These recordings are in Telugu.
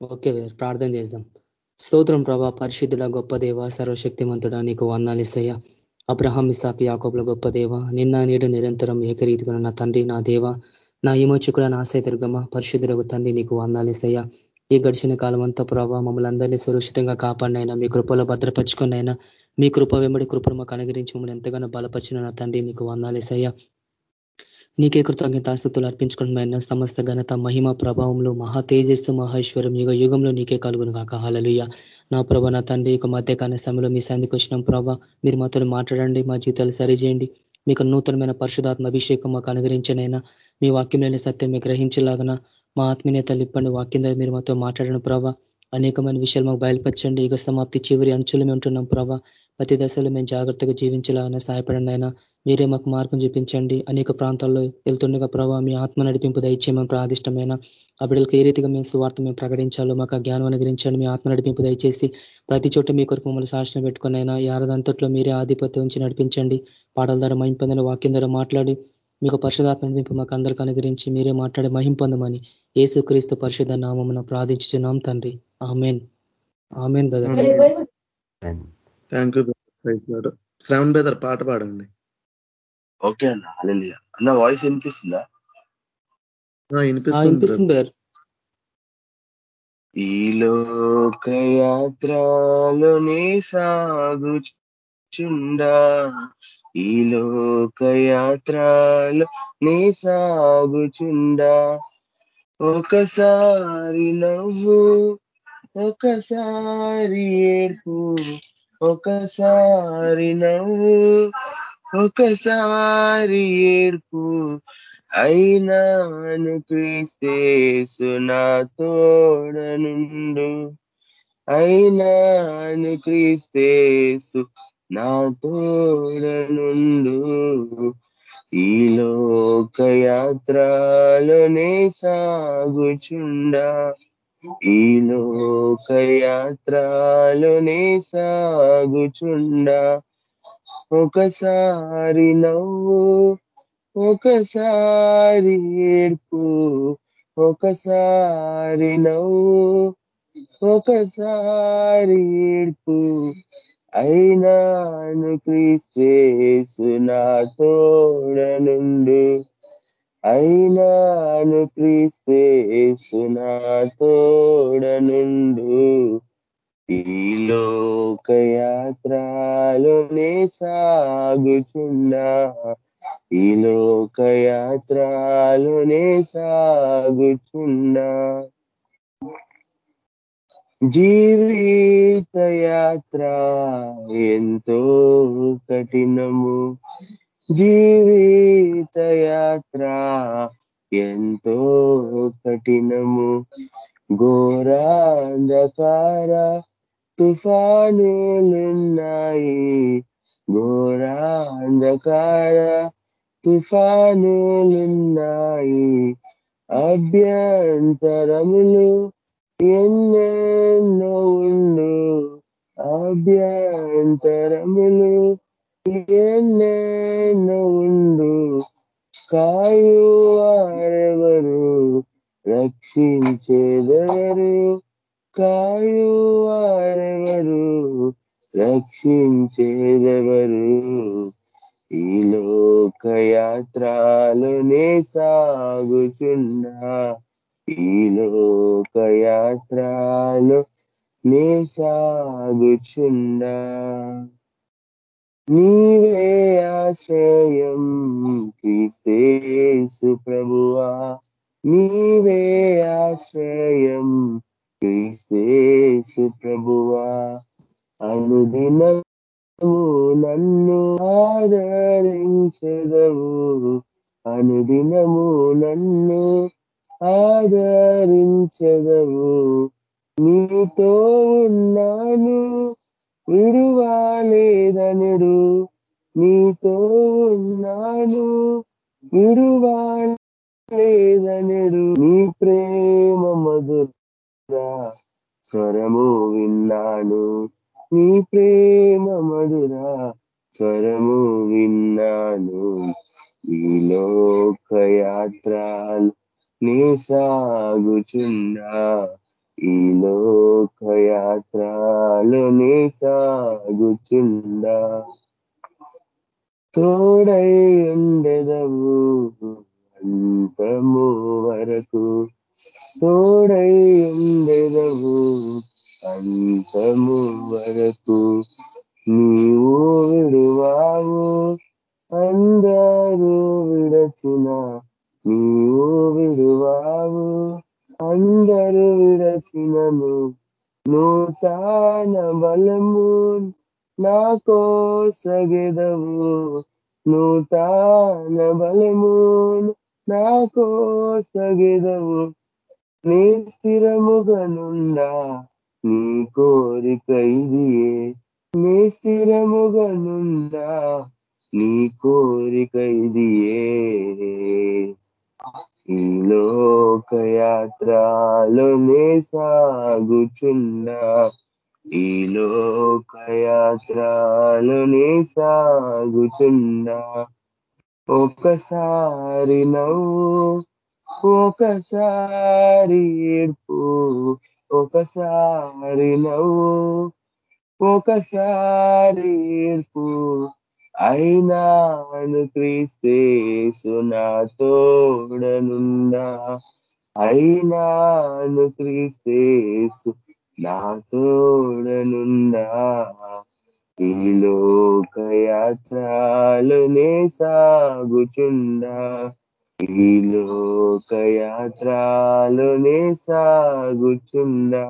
ఓకే ప్రార్థన చేద్దాం. స్తోత్రం ప్రభా పరిశుద్ధుల గొప్ప దేవ సర్వశక్తిమంతుడా నీకు వందాలిసయ్య అబ్రహాం ఇసాక్ యాకోబుల గొప్ప దేవ నిన్న నేడు నిరంతరం ఏకరీతిగా నా తండ్రి నా దేవ నా విమోచకుల నా దుర్గమ పరిశుద్ధులకు తండ్రి నీకు వందాలిసయ్య ఈ గడిచిన కాలం అంతా ప్రభావ మమ్మల్ని అందరినీ సురక్షితంగా కాపాడినైనా మీ కృపలో భద్రపరుచుకున్నైనా మీ కృప వెంబడి కృపను మాకు అనుగ్రహించి మమ్మల్ని ఎంతగానో బలపరిచిన నా తండ్రి నీకు వందాలేసయ్యా నీకే కృతజ్ఞతాస్థుతులు అర్పించుకున్న సమస్త ఘనత మహిమ ప్రభావంలో మహా తేజస్సు మహేశ్వరం యుగ యుగంలో నీకే కలుగును కాక హాలలుయ నా ప్రభ నా తండ్రి యొక్క మధ్యకాల సమయంలో మీ సంధికి వచ్చిన ప్రభా. మీరు మాతో మాట్లాడండి మా జీవితాలు సరిచేయండి. మీకు నూతనమైన పరిశుధాత్మ అభిషేకం మాకు అనుగ్రహించనైనా మీ వాక్యంలోని సత్యం మీకు గ్రహించలాగన మా ఆత్మీయతలు ఇప్పండి వాక్యం ద్వారా మీరు మాతో మాట్లాడిన ప్రభావ అనేకమైన విషయాలు మాకు బయలుపరచండి. యుగ సమాప్తి చివరి అంచులు ఉంటున్నాం ప్రభా. ప్రతి దశలో మేము జాగ్రత్తగా జీవించాలన్నా సహాయపడండి అయినా మీరే మాకు మార్గం చూపించండి. అనేక ప్రాంతాల్లో వెళ్తుండగా ప్రభావ మీ ఆత్మ నడిపింపు దయచేయమని ప్రాదిష్టమైన. ఆ బిడ్డలకు ఏ రీతిగా మేము సువార్త మేము ప్రకటించాలో మాకు జ్ఞానం అనుగ్రహించండి. మీ ఆత్మ నడిపింపు దయచేసి ప్రతి చోట మీ కొరకు మమ్మల్ని శాసనం పెట్టుకున్నైనా యారదంతట్లో మీరే ఆధిపత్యం ఉంచి నడిపించండి. పాటల ద్వారా మహిం పొందిన వాక్యం ద్వారా మాట్లాడి మీకు పరిశుధాత్మ నడిపింపు మాకు అందరికీ అనుగ్రహించి మీరే మాట్లాడి మహిం పొందమని ఏసు క్రీస్తు పరిశుధ నామమున ప్రార్థించున్నాం తండ్రి. Amen. Amen brother. Thank you Shravan brother పాట పాడండి. ఓకే అన్న అన్న వాయిస్ వినిపిస్తుందా? వినిపిస్తుంది ఈ లోకయాత్రలోనే సాగుచుండా. ఈ లోకయాత్రలో నీ సాగుచుండా. ఒకసారి నవ్వు ఒకసారి ఏర్పు ఒకసారి నవ్వు ఒకసారి ఏర్పు అయినాను క్రీస్తేసు నా తోడనుండు. అయినాను క్రీస్తేసు నా తోడనుండు. ఈ లోకయాత్రలోనే సాగుచుండా. ఈ లోకయాత్రలోనే సాగుచుండా. ఒకసారి నవ్వు ఒకసారి ఏడ్పు ఒకసారి నవ్వు ఒకసారి ఏడ్పు. అయినాను క్రీస్తేసు నా తోడనుండు. అయినాను క్రీస్తేసు నా తోడనుండు ఈ లోకయాత్రలోనే సాగుచున్నా. ఈ లోకయాత్రలోనే సాగుచున్నా. జీవిత యాత్ర ఎంతో కఠినము. జీవితయాత్ర ఎంతో కఠినము. ఘోరాంధకార తుఫానులున్నాయి. ఘోరాంధకార తుఫానులున్నాయి. అభ్యంతరములు ఎన్నెన్నో ఉండు. అభ్యంతరములు ఎన్నెన్నో ఉండు కాయువారెవరు రక్షించేదెవరు? కాయు వారెవరు రక్షించేదెవరు? ఈ లోకయాత్రలోనే సాగుచున్నా ఈ లోకయాత్రలో నే సాగుచున్న. నీ స్థిరముగనున్నా నీ కోరిక ఇదియే. ఈ లోకయాత్రలోనే సాగుచున్నా ఈ లోకయాత్రలోనే సాగుచున్నా. ఒకసారి నవ్వు ఒకసారి ఏడ్పు ఒకసారి నవ్వు ఒకసారి అయినాను క్రీస్తేసు నా తోడనున్నా. అయినాను క్రీస్తేసు నా తోడనున్నా. ఈ లోకయాత్రలోనే సాగుచుండా ఈ లోకయాత్రలోనే సాగుచుండా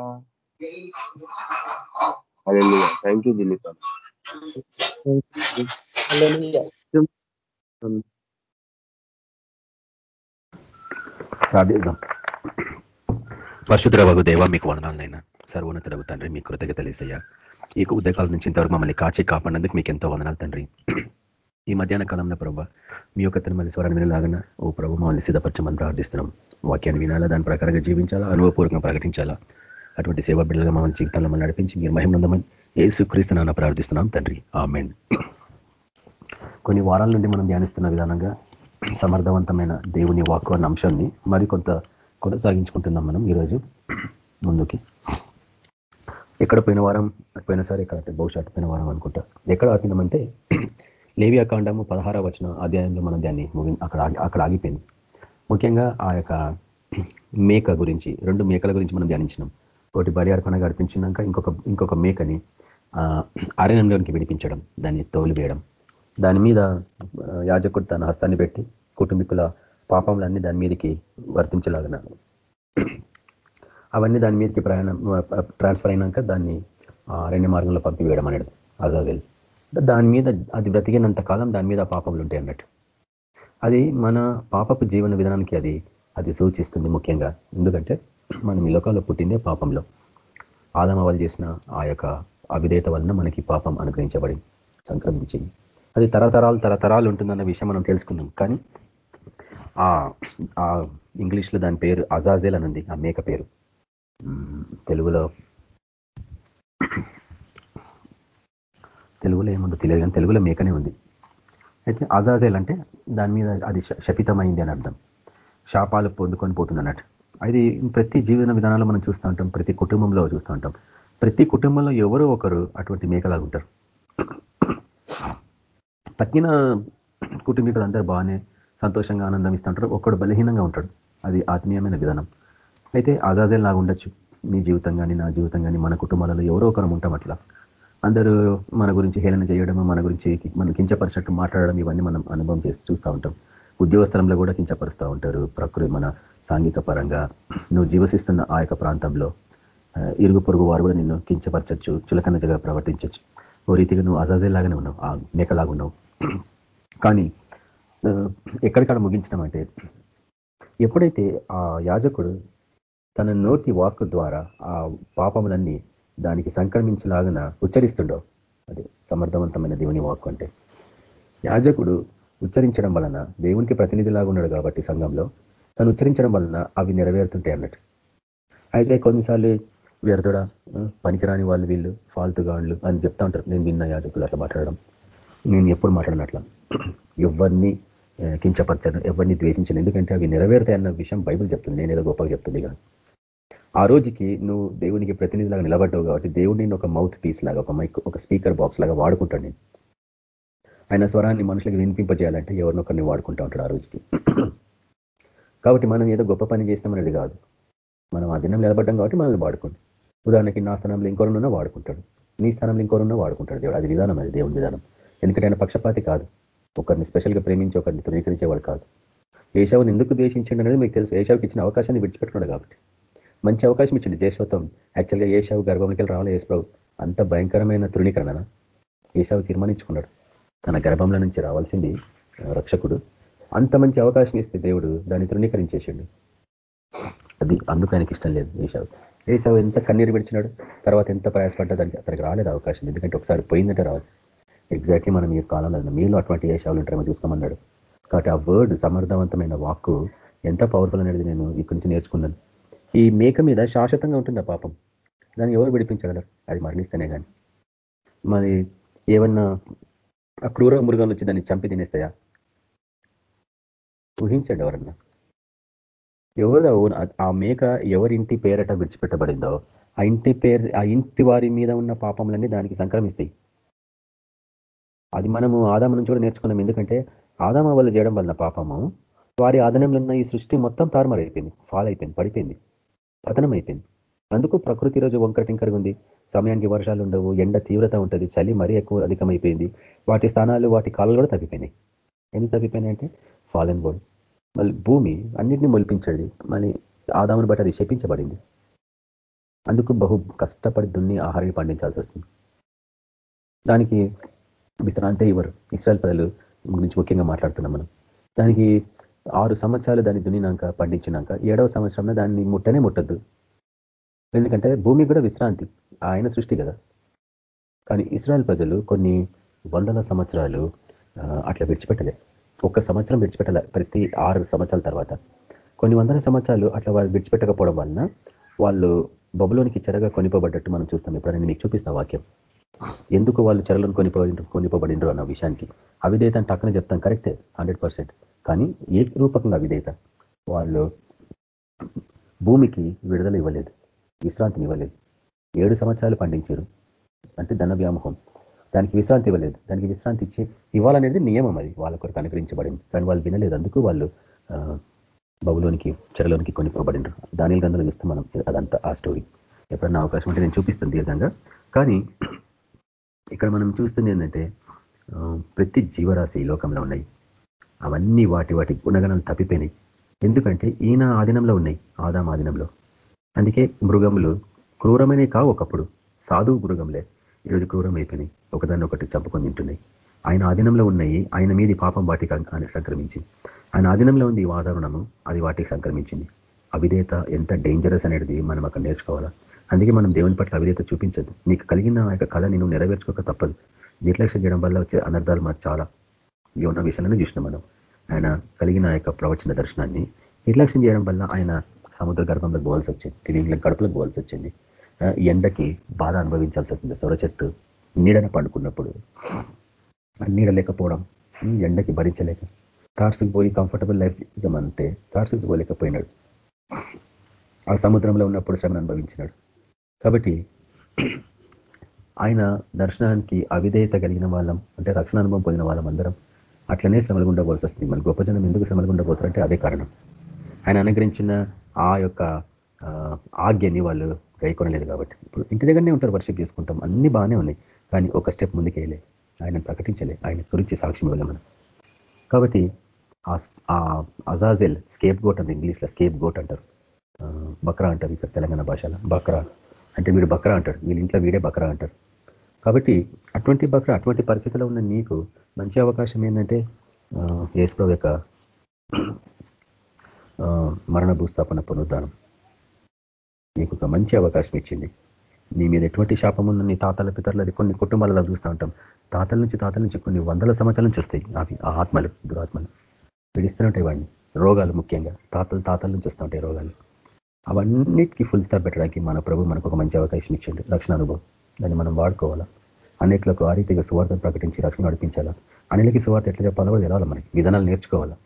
థ్యాంక్ యూ దిలీప్ పరిశుద్ర వగు దేవ మీకు వందనాలనైనా. సర్వోన్నతుడగు తండ్రి మీ కృతజ్ఞత తెలిసయ్యా ఈ ఉదయకాలం నుంచి ఇంతవరకు మమ్మల్ని కాచి కాపాడినందుకు మీకు ఎంతో వందనాలు తండ్రి. ఈ మధ్యాహ్న కాలంలో ప్రభావ మీ యొక్క తిరుమల స్వరాన్ని వినలాగన ఓ ప్రభు మమ్మల్ని సిద్ధపరచమని ప్రార్థిస్తున్నాం. వాక్యాన్ని వినాలా? దాని ప్రకారంగా జీవించాలా? అనుభవపూర్వకంగా ప్రకటించాలా? అటువంటి సేవా బిడ్డలుగా మమ్మల్ని జీవితంలో మనం నడిపించి మీరు మహిమందమని ఏసుక్రీస్తునాన్న ప్రార్థిస్తున్నాం తండ్రి. ఆమెన్. కొన్ని వారాల నుండి మనం ధ్యానిస్తున్న విధానంగా సమర్థవంతమైన దేవుని వాక్కు అన్న అంశాన్ని మరికొంత కొనసాగించుకుంటున్నాం మనం ఈరోజు ముందుకి. ఎక్కడ పోయిన వారం పోయినసారి ఎక్కడ బహుశా పోయిన వారం అనుకుంటా. ఎక్కడ ఆపినామంటే లేవి అకాండము పదహార వచ్చిన అధ్యాయంలో మనం దాన్ని అక్కడ అక్కడ ఆగిపోయింది. ముఖ్యంగా ఆ యొక్క మేక గురించి రెండు మేకల గురించి మనం ధ్యానించినాం. ఒకటి బలి అర్పణ గడిపించినాక ఇంకొక ఇంకొక మేకని అరణ్యంలోనికి విడిపించడం దాన్ని తోలివేయడం. దాని మీద యాజకుడు తన హస్తాన్ని పెట్టి కుటుంబీకుల పాపములన్నీ దాని మీదకి వర్తించలాగిన అవన్నీ దాని మీదకి ప్రయాణం ట్రాన్స్ఫర్ అయినాక దాన్ని అరణ్య మార్గంలో పంపివేయడం అనేది అజాజల్. దాని మీద అది బ్రతికినంత కాలం దాని మీద పాపములు ఉంటాయి అన్నట్టు. అది మన పాపపు జీవన విధానానికి అది అది సూచిస్తుంది ముఖ్యంగా. ఎందుకంటే మనం ఈ లోకంలో పుట్టిందే పాపంలో. ఆదమవలు చేసిన ఆ యొక్క అవిధేత వలన మనకి పాపం అనుగ్రహించబడి సంక్రమించింది. అది తరతరాలు తరతరాలు ఉంటుందన్న విషయం మనం తెలుసుకున్నాం. కానీ ఆ ఇంగ్లీష్లో దాని పేరు అజాజేల్ అని ఉంది ఆ మేక పేరు. తెలుగులో తెలుగులో ఏముందో తెలియదు కానీ తెలుగులో మేకనే ఉంది. అయితే అజాజేల్ అంటే దాని మీద అది శపితమైంది అని అర్థం. శాపాలు పొందుకొని పోతుంది అన్నట్టు అది ప్రతి జీవన విధానాలు మనం చూస్తూ ఉంటాం ప్రతి కుటుంబంలో చూస్తూ ఉంటాం. ప్రతి కుటుంబంలో ఎవరో ఒకరు అటువంటి మేకలాగా ఉంటారు. తక్కిన కుటుంబీకులు అందరూ బాగానే సంతోషంగా ఆనందం ఇస్తుంటారు ఒక్కడు బలహీనంగా ఉంటాడు. అది ఆత్మీయమైన విధానం. అయితే అజాజేల్ లాగా ఉండొచ్చు. నీ జీవితం కానీ నా జీవితం కానీ మన కుటుంబాలలో ఎవరో ఒకరం ఉంటాం అట్లా. అందరూ మన గురించి హేళన చేయడం మన గురించి మనం కించపరిచినట్టు మాట్లాడడం ఇవన్నీ మనం అనుభవం చేసి చూస్తూ ఉంటాం. ఉద్యోగ స్థలంలో కూడా కించపరుస్తూ ఉంటారు. ప్రకృతి మన సాంఘిక పరంగా నువ్వు జీవసిస్తున్న ఆ యొక్క ప్రాంతంలో ఇరుగు పొరుగు వారు కూడా నిన్ను కించపరచచ్చు చులకనజగా ప్రవర్తించవచ్చు ఓ రీతిగా నువ్వు అజాజే లాగానే ఉన్నావు ఆ మేకలాగా ఉన్నావు. కానీ ఎక్కడికక్కడ ముగించడం అంటే ఎప్పుడైతే ఆ యాజకుడు తన నోటి వాక్ ద్వారా ఆ పాపములన్నీ దానికి సంక్రమించలాగన ఉచ్చరిస్తుండో అది సమర్థవంతమైన దేవుని వాక్ అంటే యాజకుడు ఉచ్చరించడం వలన దేవునికి ప్రతినిధిలాగా ఉన్నాడు కాబట్టి సంఘంలో తను ఉచ్చరించడం వలన అవి నెరవేరుతుంటాయి అన్నట్టు. అయితే కొన్నిసార్లు వ్యర్థుడ పనికిరాని వాళ్ళు వీళ్ళు ఫాల్తుగాండ్లు అని చెప్తా ఉంటారు. నేను విన్న యాజకులు అట్లా మాట్లాడడం. నేను ఎప్పుడు మాట్లాడినట్లా ఎవరిని కించపరచను ఎవరిని ద్వేషించను. ఎందుకంటే అవి నెరవేరుతాయి అన్న విషయం బైబుల్ చెప్తుంది. నేను ఏదో గొప్పగా చెప్తుంది కానీ ఆ రోజుకి నువ్వు దేవునికి ప్రతినిధిలాగా నిలబడ్డావు కాబట్టి దేవుడిని ఒక మౌత్ పీస్ లాగా ఒక మైక్ ఒక స్పీకర్ బాక్స్ లాగా వాడుకుంటాడు నేను. ఆయన స్వరాన్ని మనుషులకు వినిపింపజేయాలంటే ఎవరినొకరిని వాడుకుంటా ఉంటాడు ఆ రోజుకి. కాబట్టి మనం ఏదో గొప్ప పని చేసినామనేది కాదు. మనం ఆ దినం నిలబడ్డం కాబట్టి మనల్ని వాడుకోండి. ఉదాహరణకి నా స్థానంలో ఇంకొరున్నా వాడుకుంటాడు. నీ స్థానంలో ఇంకోరున్నా వాడుకుంటాడు దేవుడు. అది విధానం అది దేవుని విధానం. ఎందుకంటే ఆయన పక్షపాతి కాదు. ఒకరిని స్పెషల్గా ప్రేమించి ఒకరిని ధృవీకరించేవాడు కాదు. ఏషావుని ఎందుకు ద్వేషించండి అనేది మీకు తెలుసు. ఏషావుకి ఇచ్చిన అవకాశాన్ని విడిచిపెట్టుకున్నాడు కాబట్టి. మంచి అవకాశం ఇచ్చింది జయశ్వతం యాక్చువల్గా ఏషావు గర్భంలోకి రావాలి యేసుప్రభు. అంత భయంకరమైన తృణీకరణ ఏషావు తీర్మానించుకున్నాడు. తన గర్భంలో నుంచి రావాల్సింది రక్షకుడు. అంత మంచి అవకాశం ఇస్తే దేవుడు దాన్ని తృణీకరించేసిండు అది అందుకు ఆయనకి ఇష్టం లేదు ఏషావు ఏషావు ఎంత కన్నీరు విడిచినాడు తర్వాత ఎంత ప్రయాసపడ్డా దానికి అతనికి రాలేదు అవకాశం ఎందుకంటే ఒకసారి పోయిందంటే రావాలి. ఎగ్జాక్ట్లీ మనం ఈ కాలంలో మీలో అటువంటి ఏషావులు ఉంటారేమో చూసుకోమన్నాడు. కాబట్టి ఆ వర్డ్ సమర్థవంతమైన వాక్కు ఎంత పవర్ఫుల్ అనేది నేను ఇక్కడి నుంచి నేర్చుకున్నాను. ఈ మేక మీద శాశ్వతంగా ఉంటుంది ఆ పాపం? దాన్ని ఎవరు విడిపించగలరు? అది మరణిస్తేనే కానీ మరి ఏమన్నా ఆ క్రూర మృగాలు వచ్చి దాన్ని చంపి తినేస్తాయా? ఊహించండి ఎవరన్నా? ఎవరు ఆ మేక ఎవరింటి పేరట విడిచిపెట్టబడిందో ఆ ఇంటి పేరు ఆ ఇంటి వారి మీద ఉన్న పాపములన్నీ దానికి సంక్రమిస్తాయి. అది మనము ఆదామ నుంచి కూడా నేర్చుకున్నాం. ఎందుకంటే ఆదామ వల్ల చేయడం వలన పాపము వారి ఆధనంలో ఉన్న ఈ సృష్టి మొత్తం తారుమారైపోయింది ఫాల్ అయిపోయింది పడిపోయింది పతనం అయిపోయింది అందుకు ప్రకృతి రోజు వంకరటింకరగా ఉంది సమయానికి వర్షాలు ఉండవు ఎండ తీవ్రత ఉంటుంది చలి మరీ ఎక్కువ అధికమైపోయింది. వాటి స్థానాలు వాటి కాళ్ళు కూడా తగ్గిపోయినాయి ఎందుకు తగ్గిపోయినాయి అంటే ఫాలెన్ బోర్డ్ మళ్ళీ భూమి అన్నింటినీ మొలిపించండి. మళ్ళీ ఆదామును బట్టి అది శపించబడింది. అందుకు బహు కష్టపడి దున్ని ఆహారాన్ని పండించాల్సి వస్తుంది. దానికి విశ్రాంతి ఇవ్వరు ఇస్రాయల్ ప్రజలు గురించి ముఖ్యంగా మాట్లాడుతున్నాం మనం. దానికి ఆరు సంవత్సరాలు దాన్ని దున్నినాక పండించినాక ఏడవ సంవత్సరంలో దాన్ని ముట్టనే ముట్టద్దు. ఎందుకంటే భూమి కూడా విశ్రాంతి ఆయన సృష్టి కదా. కానీ ఇస్రాయల్ ప్రజలు కొన్ని వందల సంవత్సరాలు అట్లా విడిచిపెట్టలే. ఒక్క సంవత్సరం విడిచిపెట్టలే ప్రతి ఆరు సంవత్సరాల తర్వాత. కొన్ని వందల సంవత్సరాలు అట్లా వాళ్ళు విడిచిపెట్టకపోవడం వలన వాళ్ళు బబులోనికి చెరగా కొనిపోబడ్డట్టు మనం చూస్తాం. ఎప్పుడైనా మీకు చూపిస్తా వాక్యం. ఎందుకు వాళ్ళు చెరలను కొనిపో కొనిపోబడినరు అన్న విషయానికి? అవిధేత అని టక్కన చెప్తాం కరెక్టే హండ్రెడ్ కానీ ఏ రూపకంగా అవిధేత వాళ్ళు భూమికి విడుదల ఇవ్వలేదు. విశ్రాంతిని ఇవ్వలేదు. ఏడు సంవత్సరాలు పండించారు. అంటే ధన వ్యామోహం. దానికి విశ్రాంతి ఇవ్వలేదు. దానికి విశ్రాంతి ఇచ్చి ఇవ్వాలనేది నియమం అది. వాళ్ళ కొరకు అనుగ్రహించబడింది. కానీ వాళ్ళు వినలేదు. అందుకు వాళ్ళు బబులోనికి చెరలోనికి కొనిపోబడినారు దాని గంధంలో చూస్తే మనం అదంతా ఆ స్టోరీ ఎప్పుడన్నా అవకాశం ఉంటే నేను చూపిస్తాను దీర్ఘంగా. కానీ ఇక్కడ మనం చూస్తుంది ఏంటంటే ప్రతి జీవరాశి లోకంలో ఉన్నాయి. అవన్నీ వాటి వాటి గుణగణాలు తప్పిపోయినాయి. ఎందుకంటే ఈయన ఆధీనంలో ఉన్నాయి. ఆదాం ఆధీనంలో. అందుకే మృగములు క్రూరమైనవి కావు ఒకప్పుడు. సాధువు మృగంలే ఈరోజు క్రూరం అయిపోయినాయి ఒకదాన్ని ఒకటి చంపుకొని తింటున్నాయి. ఆయన ఆధీనంలో ఉన్నాయి. ఆయన మీది పాపం వాటికి సంక్రమించింది. ఆయన ఆధీనంలో ఉంది ఈ వాతావరణము. అది వాటికి సంక్రమించింది. అవిధేత ఎంత డేంజరస్ అనేది మనం అక్కడ నేర్చుకోవాలా? అందుకే మనం దేవుని పట్ల అవిధేత చూపించదు. నీకు కలిగిన ఆ యొక్క కళ నేను నెరవేర్చుకోక తప్పదు. నిర్లక్ష్యం చేయడం వల్ల వచ్చే అనర్థాలు మాకు చాలా. యోన విషయాలను చూసినాం మనం. ఆయన కలిగిన ఆ యొక్క ప్రవచన దర్శనాన్ని నిర్లక్ష్యం చేయడం వల్ల ఆయన సముద్ర గర్భంలో పోవాల్సి వచ్చింది తిరిగి గడుపులకు పోవాల్సి వచ్చింది. ఎండకి బాధ అనుభవించాల్సి వచ్చింది సొర చెట్టు నీడన పండుకున్నప్పుడు. నీడ లేకపోవడం ఎండకి భరించలేక. కార్సుకు పోయి కంఫర్టబుల్ లైఫ్ చేద్దామంటే కార్సుకు పోలేకపోయినాడు. ఆ సముద్రంలో ఉన్నప్పుడు శ్రమను అనుభవించినాడు. కాబట్టి ఆయన దర్శనానికి అవిధేయత కలిగిన వాళ్ళం అంటే రక్షణ అనుభవం పొందిన వాళ్ళం అందరం. అట్లనే శ్రమలు ఉండవలసి వస్తుంది. మన గొప్ప జనం ఎందుకు శ్రమలు ఉండబోతారంటే అదే కారణం. ఆయన అనుగ్రహించిన ఆ యొక్క ఆజ్ఞని వాళ్ళు గైకొనలేదు కాబట్టి. ఇప్పుడు ఇంటి దగ్గరనే ఉంటారు వర్షిప్ చేసుకుంటాం. అన్ని బాగానే ఉన్నాయి. కానీ ఒక స్టెప్ ముందుకు ముందుకేయలే ఆయన ప్రకటించలే. ఆయన గురించి సాక్ష్యం ఇవ్వలే మనం. కాబట్టి ఆ అజాజెల్ స్కేప్ గోట్ అంటారు ఇంగ్లీష్లో స్కేప్ గోట్ అంటారు బక్రా అంటారు ఇక్కడ తెలంగాణ భాషలో. బక్రా. అంటే వీడు బక్రా అంటాడు. వీళ్ళ ఇంట్లో వీడే బక్రా అంటారు కాబట్టి అటువంటి బక్రా అటువంటి పరిస్థితిలో ఉన్న నీకు మంచి అవకాశం ఏంటంటే ఏసుప్రభు యొక్క మరణ భూస్థాపన పునరుద్ధానం. నీకు ఒక మంచి అవకాశం ఇచ్చింది. నీ మీద ఎటువంటి శాపం ఉన్న నీ తాతల పితరులది కొన్ని కుటుంబాలలో చూస్తూ ఉంటాం. తాతల నుంచి తాతల నుంచి కొన్ని వందల సంవత్సరాల నుంచి వస్తాయి అవి ఆ ఆత్మలు దురాత్మలు. విడిస్తూనే వాడిని. రోగాలు ముఖ్యంగా తాతలు తాతల నుంచి వస్తూ ఉంటాయి రోగాలు. అవన్నిటికీ ఫుల్ స్టాప్ పెట్టడానికి మన ప్రభు మనకు ఒక మంచి అవకాశం ఇచ్చిండు. రక్షణ అనుభవం. దాన్ని మనం వాడుకోవాలా? అనేకలకు ఆ రీతిగా సువార్తను ప్రకటించి రక్షణ నడిపించాలా అనేలకి సువార్త ఎట్లా చెప్పాలో తెలవాలి మనకి. విధానాలు నేర్చుకోవాలా?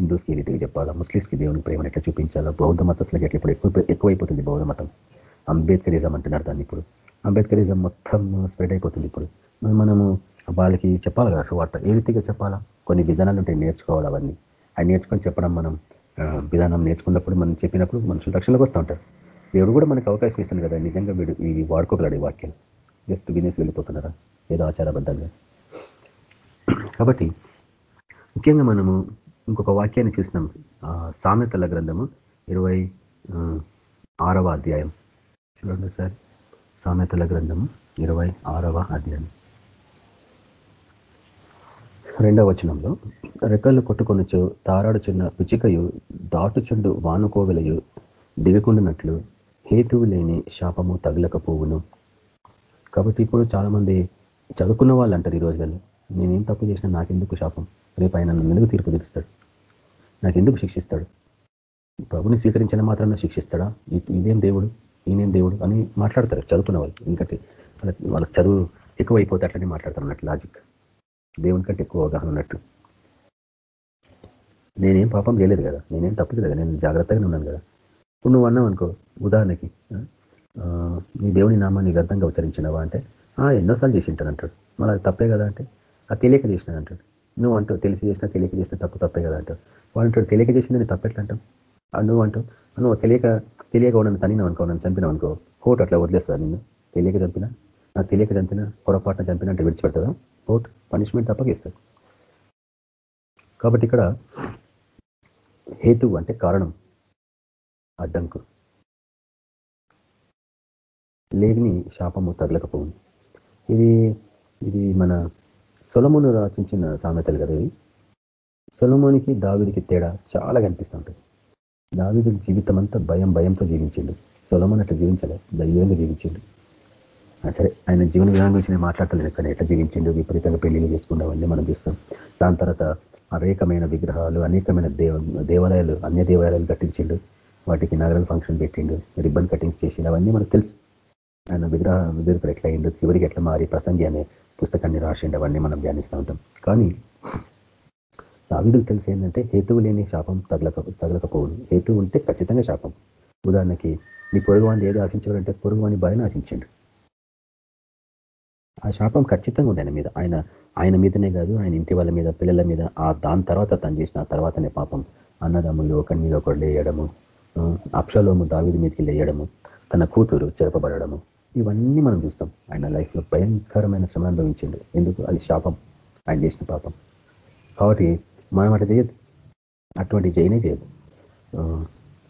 హిందూస్కి రీతిగా చెప్పాలా? ముస్లింస్కి దేవుని ప్రేమను ఎట్లా చూపించాలా? బౌద్ధ మతస్లకి ఎట్లా ఇప్పుడు ఎక్కువ ఎక్కువైపోతుంది బౌద్ధ మతం. అంబేద్కరిజం అంటున్నారు దాన్ని ఇప్పుడు. అంబేద్కరిజం మొత్తం స్ప్రెడ్ అయిపోతుంది ఇప్పుడు. మనము వాళ్ళకి చెప్పాలి కదా సువార్త. ఏ రీతిగా చెప్పాలా? కొన్ని విధానాలు ఉంటాయి నేర్చుకోవాలి అవన్నీ. అవి నేర్చుకొని చెప్పడం మనం విధానం నేర్చుకున్నప్పుడు మనం చెప్పినప్పుడు మనుషులు రక్షణలోకి వస్తూ ఉంటారు. దేవుడు కూడా మనకు అవకాశం ఇస్తుంది కదా. నిజంగా వీడు ఇవి వాడుకోగలడు వాక్యం. జస్ట్ వినేసి వెళ్ళిపోతున్నారా? ఏదో ఆచారబద్ధంగా. కాబట్టి ముఖ్యంగా మనము ఇంకొక వాక్యాన్ని చూసినాం. సామెతల గ్రంథము ఇరవై ఆరవ అధ్యాయం. చూడండి సార్. సామెతల గ్రంథము ఇరవై ఆరవ అధ్యాయం. రెండవ వచనంలో రెక్కలు కొట్టుకొనొచ్చు తారాడుచున్న పిచికయు దాటుచుండు వానుకోవెలయు దిగకుండానట్లు హేతువు లేని శాపము తగలకపోవును. కాబట్టి ఇప్పుడు చాలామంది చదువుకున్న వాళ్ళు అంటారు ఈ రోజుల్లో నేనేం తప్పు చేసినా నాకెందుకు శాపం? రేపు ఆయన నన్ను తీర్పు తీరుస్తాడు? నాకెందుకు శిక్షిస్తాడు? ప్రభుని స్వీకరించిన మాత్రం శిక్షిస్తాడా? ఇదేం దేవుడు? ఈయనేం దేవుడు? అని మాట్లాడతారు చదువుకున్న వాళ్ళు. ఇంకటి వాళ్ళకి వాళ్ళకి చదువు ఎక్కువైపోతే అట్లనే మాట్లాడతారు అన్నట్టు లాజిక్ దేవుని కంటే ఎక్కువ అవగాహన ఉన్నట్టు. నేనేం పాపం చేయలేదు కదా? నేనేం తప్పు కదా? నేను జాగ్రత్తగానే ఉన్నాను కదా? ఇప్పుడు నువ్వు అన్నావు అనుకో ఉదాహరణకి నీ దేవుని నామాన్ని వ్యర్థంగా ఉచ్చరించినవా అంటే ఎన్నోసార్లు చేసి ఉంటాను అంటాడు. మళ్ళీ తప్పే కదా అంటే ఆ తెలియక చేసిన అంటాడు. నువ్వు అంటావు తెలిసి చేసినా తెలియక చేసినా తప్పు తప్పే కదా అంటావు. వాడు అంటాడు తెలియక చేసిందని తప్పెట్లా అంటావు? నువ్వు అంటావు నువ్వు తెలియక తెలియక ఉన్నాను తనినావు అనుకో నన్ను చంపినావు అనుకో కోర్టు అట్లా వదిలేస్తాను నిన్ను? తెలియక చంపినా? నాకు తెలియక చంపినా పొరపాటున చంపినా అంటే విడిచిపెడతా కోర్టు పనిష్మెంట్ తప్పకిస్తుంది కాబట్టి ఇక్కడ హేతు అంటే కారణం. అడ్డంకు. లేని శాపము తగలకపోవు ఇది ఇది మన సొలమును రచించిన సామెతలు కదా ఇవి సొలమునికి దావిడికి తేడా చాలా కనిపిస్తుంటుంది. దావిడి జీవితం అంతా భయం భయంతో జీవించిండు. సొలమున్ అట్లా జీవించలే ధైర్యంగా జీవించిండు. సరే ఆయన జీవన విధానం గురించి నేను మాట్లాడతలేదు కానీ ఎట్లా జీవించిండు? విపరీతంగా పెళ్ళిళ్ళు చేసుకుంటామన్నీ మనం చూస్తాం. దాని తర్వాత అనేకమైన విగ్రహాలు అనేకమైన దేవ దేవాలయాలు అన్య దేవాలయాలు కట్టించిండు. వాటికి నగరం ఫంక్షన్ పెట్టిండు రిబ్బన్ కటింగ్స్ చేసిండు. అవన్నీ మనకు తెలుసు. ఆయన విగ్రహ విగ్రహకుడు ఎట్లా అయిండు? చివరికి ఎట్లా మారి ప్రసంగి అనే పుస్తకాన్ని రాసిండి అవన్నీ మనం ధ్యానిస్తూ ఉంటాం. కానీ దావిదుకు తెలిసి ఏంటంటే హేతువు లేని శాపం తగలక తగలకపోవడం హేతువు ఉంటే ఖచ్చితంగా శాపం. ఉదాహరణకి నీ పొరుగు ఏది ఆశించాడంటే పొరుగు భార్యను ఆశించండు. ఆ శాపం ఖచ్చితంగా ఉంది ఆయన మీద. ఆయన ఆయన మీదనే కాదు ఆయన ఇంటి వాళ్ళ మీద పిల్లల మీద ఆ దాని తర్వాత తను చేసిన తర్వాతనే పాపం. అన్నదమ్ములు ఒకరి మీద ఒకటి లేయడము అప్షలోము దావిడి మీదకి లేయడము తన కూతురు చెరపబడము ఇవన్నీ మనం చూస్తాం. ఆయన లైఫ్లో భయంకరమైన శ్రమ అనుభవించిండు. ఎందుకు? అది శాపం. ఆయన చేసిన పాపం. కాబట్టి మనం అట్లా చేయదు అటువంటి చేయనే చేయదు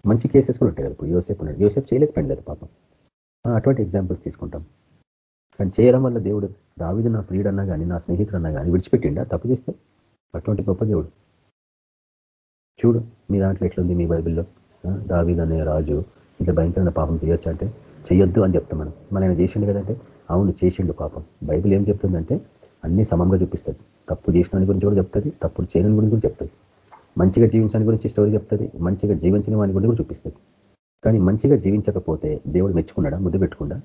మంచి కేసెస్ కూడా ఉంటాయి కదా ఇప్పుడు. యోసేపు ఉన్నాడు. యోసేపు చేయలేకపోయింది కదా పాపం. అటువంటి ఎగ్జాంపుల్స్ తీసుకుంటాం. కానీ చేయడం వల్ల దేవుడు దావిదు నా ప్రియుడన్నా కానీ నా స్నేహితుడు అన్నా కానీ విడిచిపెట్టిండా? తప్పు చేస్తే? అటువంటి గొప్ప దేవుడు. చూడు మీ దాంట్లో ఎట్లుంది మీ బైబిల్లో? దావిద్ అనే రాజు ఇంత భయంకరమైన పాపం చేయొచ్చు అంటే? చేయొద్దు అని చెప్తాం మనం. మళ్ళీ ఆయన చేసిండు కదంటే అవును చేసిండు పాపం. బైబిల్ ఏం చెప్తుందంటే అన్ని సమంగా చూపిస్తుంది. తప్పు చేసిన గురించి కూడా చెప్తుంది తప్పుడు చేయని గురించి కూడా చెప్తుంది. మంచిగా జీవించని గురించి స్టోరీ చెప్తుంది మంచిగా జీవించిన వాని గురించి కూడా చూపిస్తుంది. కానీ మంచిగా జీవించకపోతే దేవుడు మెచ్చుకున్నాడా ముద్దు పెట్టుకుండా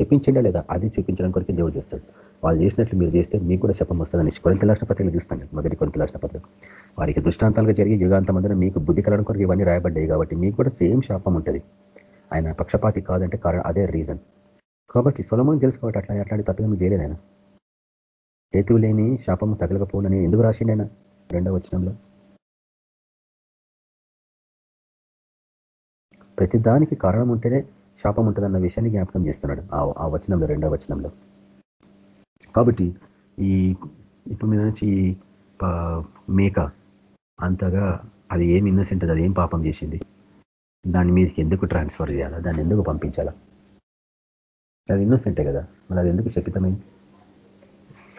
చెప్పించండా లేదా? అది చూపించడం కొరకు దేవుడు చేస్తాడు. వాళ్ళు చేసినట్లు మీరు చేస్తే మీకు కూడా శపం వస్తుందని కొరింత లాసిన పత్రికలు చూస్తాను మొదటి కొరింత లాసిన పత్రిక. వారికి దృష్టాంతాలుగా జరిగి యుగాంతమందున మీకు బుద్ధి కలడం కొరకు ఇవన్నీ రాయబడ్డాయి కాబట్టి మీకు కూడా సేమ్ శాపం ఉంటుంది. ఆయన పక్షపాతి కాదంటే కారణం అదే రీజన్ కాబట్టి సొలమని తెలుసుకోవటం అట్లా అట్లాంటి తప్పిదం చేయలేదు ఆయన. హేతువు లేని శాపము తగలకపోనని ఎందుకు రాసిండైనా రెండవ వచనంలో? ప్రతి దానికి కారణం ఉంటేనే శాపం ఉంటుందన్న విషయాన్ని జ్ఞాపకం చేస్తున్నాడు ఆ వచనంలో రెండవ వచనంలో. కాబట్టి ఈ ఇప్పుడు మీద నుంచి మేక అంతగా అది ఏం ఇన్నోసెంట్ అది ఏం పాపం చేసింది? దాని మీదకి ఎందుకు ట్రాన్స్ఫర్ చేయాలా? దాన్ని ఎందుకు పంపించాలా? అది ఇన్నోసెంటే కదా? మరి అది ఎందుకు శపితమైంది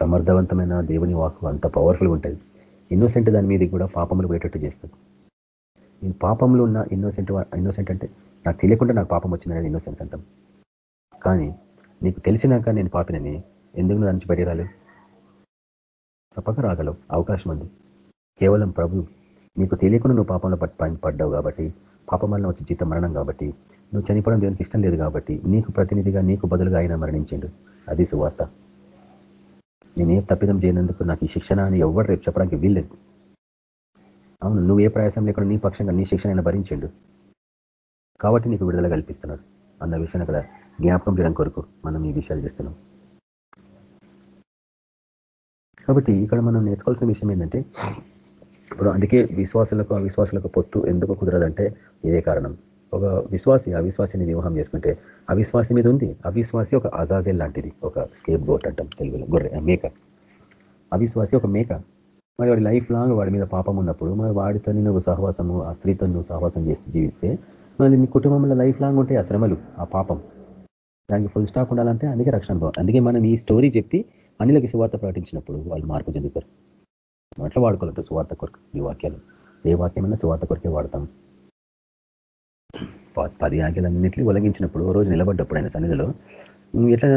సమర్థవంతమైన దేవుని వాకు అంత పవర్ఫుల్ ఉంటుంది ఇన్నోసెంట్ దాని మీద కూడా పాపములు పోయేటట్టు చేస్తుంది నేను పాపంలో ఉన్న ఇన్నోసెంట్ ఇన్నోసెంట్ అంటే నాకు తెలియకుండా నాకు పాపం వచ్చిందని ఇన్నోసెన్స్ అంటాం. కానీ నీకు తెలిసినాక నేను పాపినని ఎందుకు దాని నుంచి బయట తప్పక రాగలవు. అవకాశం ఉంది. కేవలం ప్రభు నీకు తెలియకుండా నువ్వు పాపంలో పడ్డావు కాబట్టి పాపం వల్ల వచ్చి జీతం మరణం కాబట్టి నువ్వు చనిపోవడం దేవునికి ఇష్టం లేదు కాబట్టి నీకు ప్రతినిధిగా నీకు బదులుగా ఆయన మరణించిండు. అది సువార్త. నేనేం తప్పిదం చేయనందుకు నాకు ఈ శిక్షణ అని ఎవరు రేపు చెప్పడానికి వీల్లేదు. అవును నువ్వు ఏ ప్రయాసం లేకుండా నీ పక్షంగా నీ శిక్షణ భరించిండు. కాబట్టి నీకు విడుదల కల్పిస్తున్నారు అన్న విషయాన్ని అక్కడ జ్ఞాపకం చేయడం కొరకు మనం ఈ విషయాలు చేస్తున్నాం. కాబట్టి ఇక్కడ మనం నేర్చుకోవాల్సిన విషయం ఏంటంటే ఇప్పుడు అందుకే విశ్వాసులకు అవిశ్వాసులకు పొత్తు ఎందుకు కుదరదంటే ఇదే కారణం. ఒక విశ్వాసి అవిశ్వాసిని వివాహం చేసుకుంటే అవిశ్వాసి మీద ఉంది. అవిశ్వాసి ఒక అజాజెల్ లాంటిది ఒక స్కేప్ గోట్ అంటాం తెలుగులో గొర్రె మేక. అవిశ్వాసి ఒక మేక. మరి వాడి లైఫ్ లాంగ్ వాడి మీద పాపం ఉన్నప్పుడు మరి వాడితో నువ్వు సహవాసము ఆ స్త్రీతో నువ్వు సహవాసం చేసి జీవిస్తే మరి నీ కుటుంబంలో లైఫ్ లాంగ్ ఉంటాయి ఆ శ్రమలు ఆ పాపం దానికి ఫుల్ స్టాప్ ఉండాలంటే అందుకే రక్షణ అందుకే మనం ఈ స్టోరీ చెప్పి అనిలకి సువార్త ప్రకటించినప్పుడు వాళ్ళు మార్పు చెందుతారు. అట్లా వాడుకోలేదు సువార్త కొరకు ఈ వాక్యాలు. ఏ వాక్యమైనా సువార్త కొరకే వాడతాం. పది ఆజ్ఞలన్నింటినీ ఉలగించినప్పుడు ఓ రోజు నిలబడ్డప్పుడు ఆయన సన్నిధిలో ఎట్లా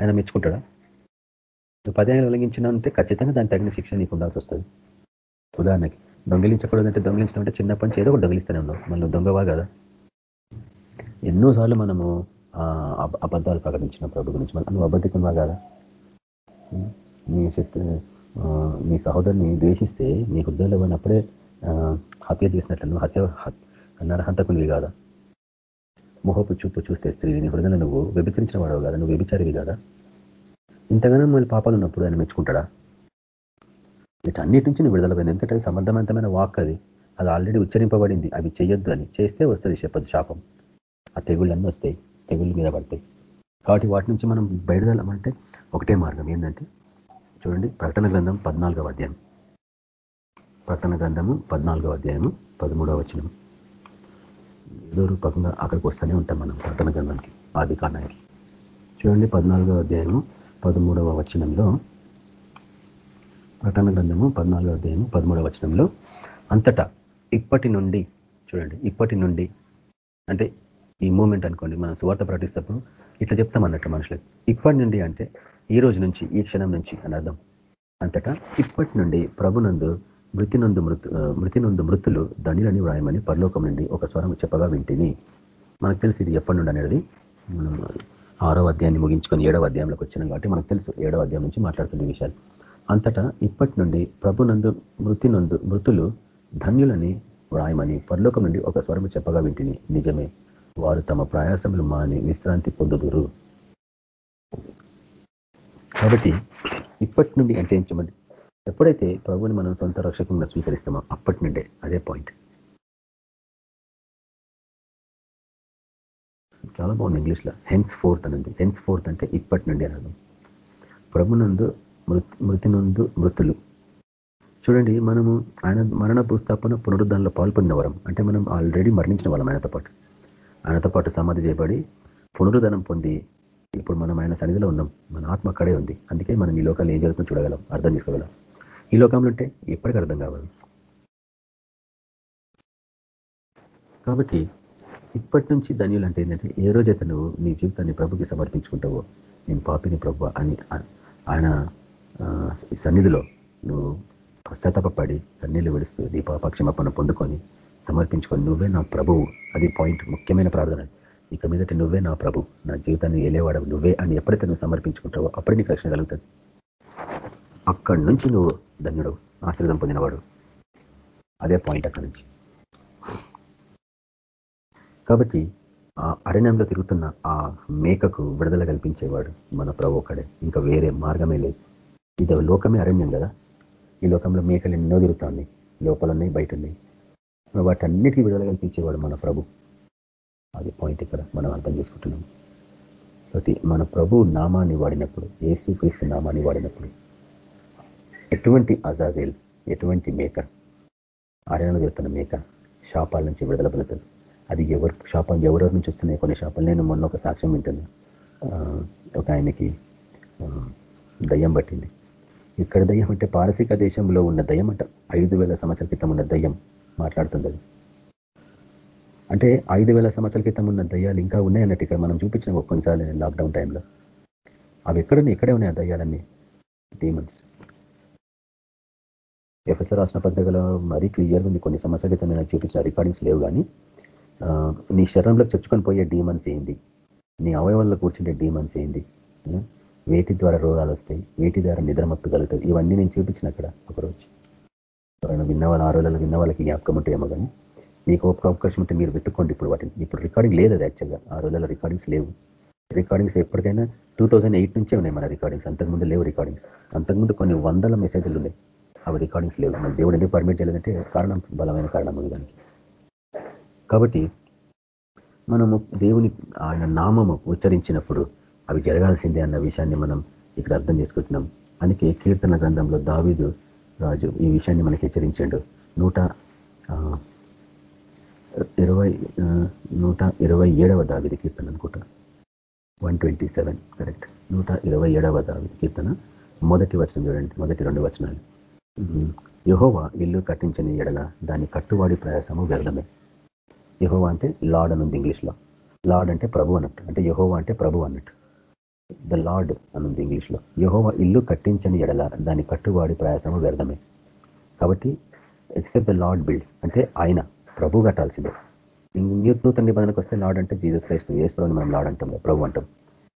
ఆయన మెచ్చుకుంటాడా? పది ఆజ్ఞలు ఉల్లంఘించిన అంటే ఖచ్చితంగా దాని తగిన శిక్షణ నీకు ఉండాల్సి వస్తుంది. ఉదాహరణకి దొంగిలించకూడదంటే దొంగిలించడం అంటే చిన్నప్పటి నుంచి ఏదో ఒకటి దొంగిలిస్తూనే ఉన్నావు మళ్ళీ దొంగవా కదా? ఎన్నోసార్లు మనము అబద్ధాలు ప్రకటించిన ప్రభు గురించి నువ్వు అబద్ధికున్నా కదా? నీ శక్తి నీ సహోదరుని ద్వేషిస్తే నీ హృదయంలో పోయినప్పుడే హత్య చేసినట్లు నువ్వు హత్య నరహంతకునివి కాదా? మొహపు చూపు చూస్తే స్త్రీ నీ హృదయంలో నువ్వు వ్యభిచరించిన వాడవు కదా? నువ్వు వ్యభిచారివి కదా? ఇంతగానో మళ్ళీ పాపాలు ఉన్నప్పుడు ఆయన మెచ్చుకుంటాడా? వీటన్నిటి నుంచి నువ్వు విడుదల పోయింది ఎందుకంటే సమర్థవంతమైన వాక్ అది? అది ఆల్రెడీ ఉచ్చరింపబడింది. అవి చేయొద్దు అని. చేస్తే వస్తుంది చెప్పదు శాపం. ఆ తెగుళ్ళన్నీ వస్తాయి. తెగుళ్ళ మీద పడతాయి. కాబట్టి వాటి నుంచి మనం బయటదలమంటే ఒకటే మార్గం ఏంటంటే చూడండి. ప్రకటన గ్రంథం పద్నాలుగవ అధ్యాయం. ప్రకటన గ్రంథము పద్నాలుగవ అధ్యాయము పదమూడవ వచనం. ఏదో రూపకంగా అక్కడికి వస్తూనే ఉంటాం మనం ప్రకటన గ్రంథానికి ఆది కాండానికి. చూడండి పద్నాలుగవ అధ్యాయము పదమూడవ వచనంలో. ప్రకటన గ్రంథము పద్నాలుగవ అధ్యాయము పదమూడవ వచనంలో అంతటా ఇప్పటి నుండి చూడండి ఇప్పటి నుండి అంటే ఈ మూమెంట్ అనుకోండి మనం సువార్త ప్రకటిస్తప్పుడు ఇట్లా చెప్తాం అన్నట్టు మనుషులకు. ఇప్పటి నుండి అంటే ఈ రోజు నుంచి ఈ క్షణం నుంచి అని అర్థం. అంతటా ఇప్పటి నుండి ప్రభునందు మృతి నందు మృతు మృతి నందు మృతులు ధనులని వ్రాయమని పరలోకం నుండి ఒక స్వరం చెప్పగా వింటిని. మనకు తెలుసు ఇది ఎప్పటి నుండి అనేది. మనం ఆరో అధ్యాయాన్ని ముగించుకొని ఏడవ అధ్యాయంలోకి వచ్చినాం కాబట్టి మనకు తెలుసు ఏడవ అధ్యాయం నుంచి మాట్లాడుతున్న విషయాలు. అంతటా ఇప్పటి నుండి ప్రభునందు మృతి నందు మృతులు ధన్యులని వ్రాయమని పరలోకం నుండి ఒక స్వరము చెప్పగా వింటిని. నిజమే వారు తమ ప్రయాసములు మాని విశ్రాంతి పొందుదురు. కాబట్టి ఇప్పటి నుండి అంటే ఎంచమండి ఎప్పుడైతే ప్రభుని మనం సొంత రక్షకంగా స్వీకరిస్తామో అప్పటి నుండే అదే పాయింట్ చాలా బాగుంది ఇంగ్లీష్లో. హెన్స్ ఫోర్త్ అనేది హెన్స్ ఫోర్త్ అంటే ఇప్పటి నుండి అనడం ప్రభునందు మృతి నందు మృతులు. చూడండి మనము ఆయన మరణ భూస్థాపన పునరుద్ధరణలో పాల్పొందిన వరం. అంటే మనం ఆల్రెడీ మరణించిన వాళ్ళం ఆయనతో పాటు. ఆయనతో పాటు సమాధి చేయబడి పునరుద్ధరణం పొంది ఇప్పుడు మనం ఆయన సన్నిధిలో ఉన్నాం. మన ఆత్మ అక్కడే ఉంది. అందుకే మనం ఈ లోకాలు ఏం జరుగుతుందో చూడగలం అర్థం చేసుకోగలం. ఈ లోకంలో ఉంటే ఎప్పటికీ అర్థం కావాలి. కాబట్టి ఇప్పటి నుంచి ధన్యులు అంటే ఏంటంటే ఏ రోజైతే నువ్వు నీ జీవితాన్ని ప్రభుకి సమర్పించుకుంటావో నేను పాపిని ప్రభు అని ఆయన సన్నిధిలో నువ్వు పశ్చాత్తాపడి కన్నీళ్ళు విడుస్తూ దీపాపక్షమపన పొందుకొని సమర్పించుకొని నువ్వే నా ప్రభువు. అది పాయింట్ ముఖ్యమైన ప్రార్థన. ఇక మీదట నువ్వే నా ప్రభు. నా జీవితాన్ని వెళ్ళేవాడు నువ్వే అని ఎప్పుడైతే నువ్వు సమర్పించుకుంటావో అప్పుడే నీకు రక్షణ కలుగుతుంది. అక్కడి నుంచి నువ్వు ధన్యుడు ఆశ్రదం పొందినవాడు. అదే పాయింట్ అక్కడి నుంచి. కాబట్టి ఆ అరణ్యంలో తిరుగుతున్న ఆ మేకకు విడుదల కల్పించేవాడు మన ప్రభు ఒకడే ఇంకా వేరే మార్గమే లేదు. ఇది లోకమే అరణ్యం కదా. ఈ లోకంలో మేకలు ఎన్నో తిరుగుతున్నాయి. లోపలన్నాయి బయట ఉన్నాయి వాటన్నిటికీ విడుదల కల్పించేవాడు మన ప్రభు. అది పాయింట్ ఇక్కడ మనం అర్థం చేసుకుంటున్నాం. కాబట్టి మన ప్రభు నామాన్ని వాడినప్పుడు ఏసీ క్రీస్తు నామాన్ని వాడినప్పుడు ఎటువంటి అజాజేల్ ఎటువంటి మేక ఆర్యనలో జరుగుతున్న మేక శాపాల నుంచి విడుదల పడుతుంది అది ఎవరు శాపం ఎవరెవరి నుంచి వస్తున్నాయి కొన్ని శాపాలు. నేను మొన్న ఒక సాక్ష్యం వింటున్నా. ఒక ఆయనకి దయ్యం పట్టింది. ఇక్కడ దయ్యం అంటే పారసీక దేశంలో ఉన్న దయ్యం అంట. ఐదు వేల సంవత్సరాల క్రితం ఉన్న దయ్యం మాట్లాడుతుంది అంటే ఐదు వేల సంవత్సరాల క్రితం ఉన్న దయ్యాలు ఇంకా ఉన్నాయన్నట్టు ఇక్కడ మనం చూపించిన కొన్నిసార్లు లాక్డౌన్ టైంలో అవి ఎక్కడున్నాయి ఇక్కడే ఉన్నాయి ఆ దయ్యాలన్నీ. డీమన్స్ ఎఫ్ఎస్ఆర్ రాసిన పత్రికలో మరీ క్లియర్గా ఉంది. కొన్ని సంవత్సరాల క్రితం నేను చూపించిన రికార్డింగ్స్ లేవు కానీ నీ శరీరంలో చొచ్చుకొని పోయే డీమన్స్ ఏంది? నీ అవయవంలో కూర్చుంటే డీమన్స్ ఏంది? వేటి ద్వారా రోగాలు వస్తాయి వేటి ద్వారా నిద్రమత్తు కలుగుతుంది. ఇవన్నీ నేను చూపించిన అక్కడ ఒకరోజు. ఎవరైనా విన్న వాళ్ళ ఆరు రోజుల్లో విన్న వాళ్ళకి జ్ఞాపకం ఉంటాయేమో కానీ మీకు ఒక అవకాశం ఉంటే మీరు వెతుక్కోండి ఇప్పుడు వాటిని. ఇప్పుడు రికార్డింగ్ లేదు అది యాక్చువల్గా ఆ రోజుల్లో రికార్డింగ్స్ లేవు. రికార్డింగ్స్ ఎప్పటికైనా టూ థౌసండ్ ఎయిట్ నుంచే ఉన్నాయి మన రికార్డింగ్స్ అంతకుముందు లేవు రికార్డింగ్స్ అంతకుముందు కొన్ని వందల మెసేజ్లు ఉన్నాయి. అవి రికార్డింగ్స్ లేవు. మన దేవుడు ఎందుకు పర్మిట్ చేయలేదంటే కారణం బలమైన కారణం ఉంది దానికి. కాబట్టి మనము దేవుని ఆయన నామము ఉచ్చరించినప్పుడు అవి జరగాల్సిందే అన్న విషయాన్ని మనం ఇక్కడ అర్థం చేసుకుంటున్నాం. అందుకే కీర్తన గ్రంథంలో దావీదు రాజు ఈ విషయాన్ని మనకి హెచ్చరించాడు. నూట ఇరవై నూట ఇరవై ఏడవ దావిది కీర్తన అనుకుంటా. One twenty seven correct. నూట ఇరవై ఏడవ దావిది కీర్తన. మొదటి వచనం చూడండి మొదటి రెండు వచనాలు. యహోవా ఇల్లు కట్టించని ఎడల దాని కట్టువాడి ప్రయాసము వ్యర్థమే. యహోవా అంటే లార్డ్ అనుంది ఇంగ్లీష్లో లార్డ్ అంటే ప్రభు అన్నట్టు. అంటే యహోవా అంటే ప్రభు అన్నట్టు. ద లార్డ్ అనుంది ఇంగ్లీష్లో యహోవా ఇల్లు కట్టించని ఎడల దాని కట్టువాడి ప్రయాసము వ్యర్థమే. కాబట్టి ఎక్సెప్ట్ ద లార్డ్ బిల్డ్స్ అంటే ఆయన. ప్రభు కట్టాల్సిందే. నూతన నిబంధనకు వస్తే లార్డ్ అంటే జీసస్ క్రైస్ట్ ఏసు ప్రభుని మనం లార్డ్ అంటాం ప్రభు అంటాం.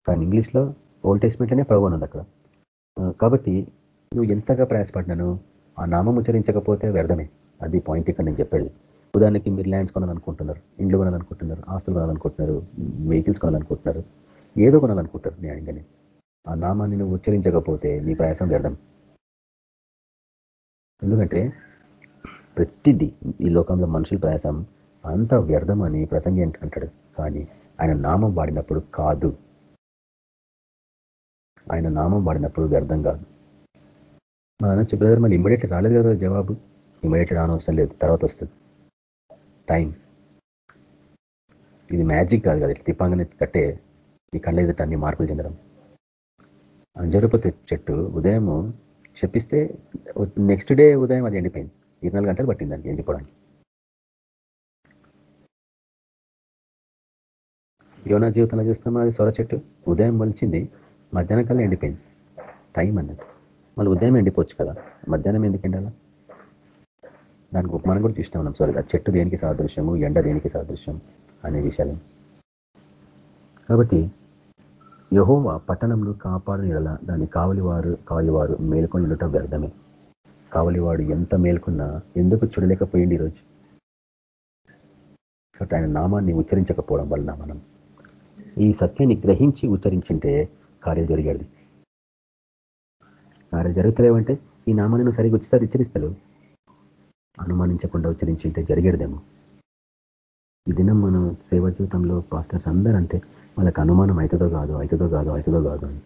కానీ ఇంగ్లీష్లో ఓల్డ్ టెస్ట్మెంట్లోనే ప్రభు అన్నది అక్కడ. కాబట్టి నువ్వు ఎంతగా ప్రయాసపడినాను ఆ నామం ఉచ్చరించకపోతే వ్యర్థమే. అది పాయింట్ ఇక్కడ నేను చెప్పేది. ఉదాహరణకి మీరు ల్యాండ్స్ కొనాలనుకుంటున్నారు ఇండ్లు కొనాలనుకుంటున్నారు ఆస్తులు కొనాలనుకుంటున్నారు వెహికల్స్ కొనాలనుకుంటున్నారు ఏదో కొనాలనుకుంటారు న్యాయంగానే ఆ నామాన్ని నువ్వు ఉచ్చరించకపోతే నీ ప్రయాసం వ్యర్థం. ఎందుకంటే ప్రతిదీ ఈ లోకంలో మనుషుల ప్రయాసం అంత వ్యర్థం అని ప్రసంగి అంటాడు. కానీ ఆయన నామం వాడినప్పుడు కాదు. ఆయన నామం వాడినప్పుడు వ్యర్థం కాదు. మా అన్న చెప్పేదారు మళ్ళీ ఇమ్మీడియట్ రాలేదు కదా జవాబు? ఇమ్మీడియట్ రానవసరం లేదు తర్వాత వస్తుంది. టైం ఇది మ్యాజిక్ కాదు కదా తిప్పంగానే కట్టే ఈ కళ్ళ ఎదుట అన్ని మార్పులు చెందడం. అంజరూపతి చెట్టు ఉదయం చెప్పిస్తే నెక్స్ట్ డే ఉదయం అది ఎండిపోయింది. ఇరవై గంటలు పట్టిందండి ఎండిపోవడానికి యోనా జీవితంలో చూస్తాం అది సొర చెట్టు ఉదయం మలిచింది మధ్యాహ్నం కల్లా ఎండిపోయింది. టైం అన్నది. మళ్ళీ ఉదయం ఎండిపోవచ్చు కదా మధ్యాహ్నం ఎందుకు ఎండాలా? దానికి ఉపమానం కూడా చూసినా ఉన్నాం సారీ ఆ చెట్టు దేనికి సాదృశ్యము ఎండ దేనికి సాదృశ్యం అనే విషయాలు. కాబట్టి యహోవా పట్టణంలో కాపాడని ఎడల దాన్ని కావలివారు కావలివారు మేలుకొని ఉండటం వ్యర్థమే. కావలివాడు ఎంత మేల్కున్నా ఎందుకు చూడలేకపోయింది ఈరోజు కాబట్టి ఆయన నామాన్ని ఉచ్చరించకపోవడం వలన మనం ఈ సత్యాన్ని గ్రహించి ఉచ్చరించింటే కార్యం జరిగేది. కార్యం జరుగుతలేవంటే ఈ నామాన్ని నువ్వు సరిగ్గా ఉచితారు హెచ్చరిస్తలేవు అనుమానించకుండా ఉచ్చరించింటే జరిగేదేమో. ఈ దినం మనం సేవ జీవితంలో పాస్టర్స్ అందరూ అంతే. వాళ్ళకి అనుమానం అవుతుందో కాదు అవుతుందో కాదు అవుతుందో కాదు అని.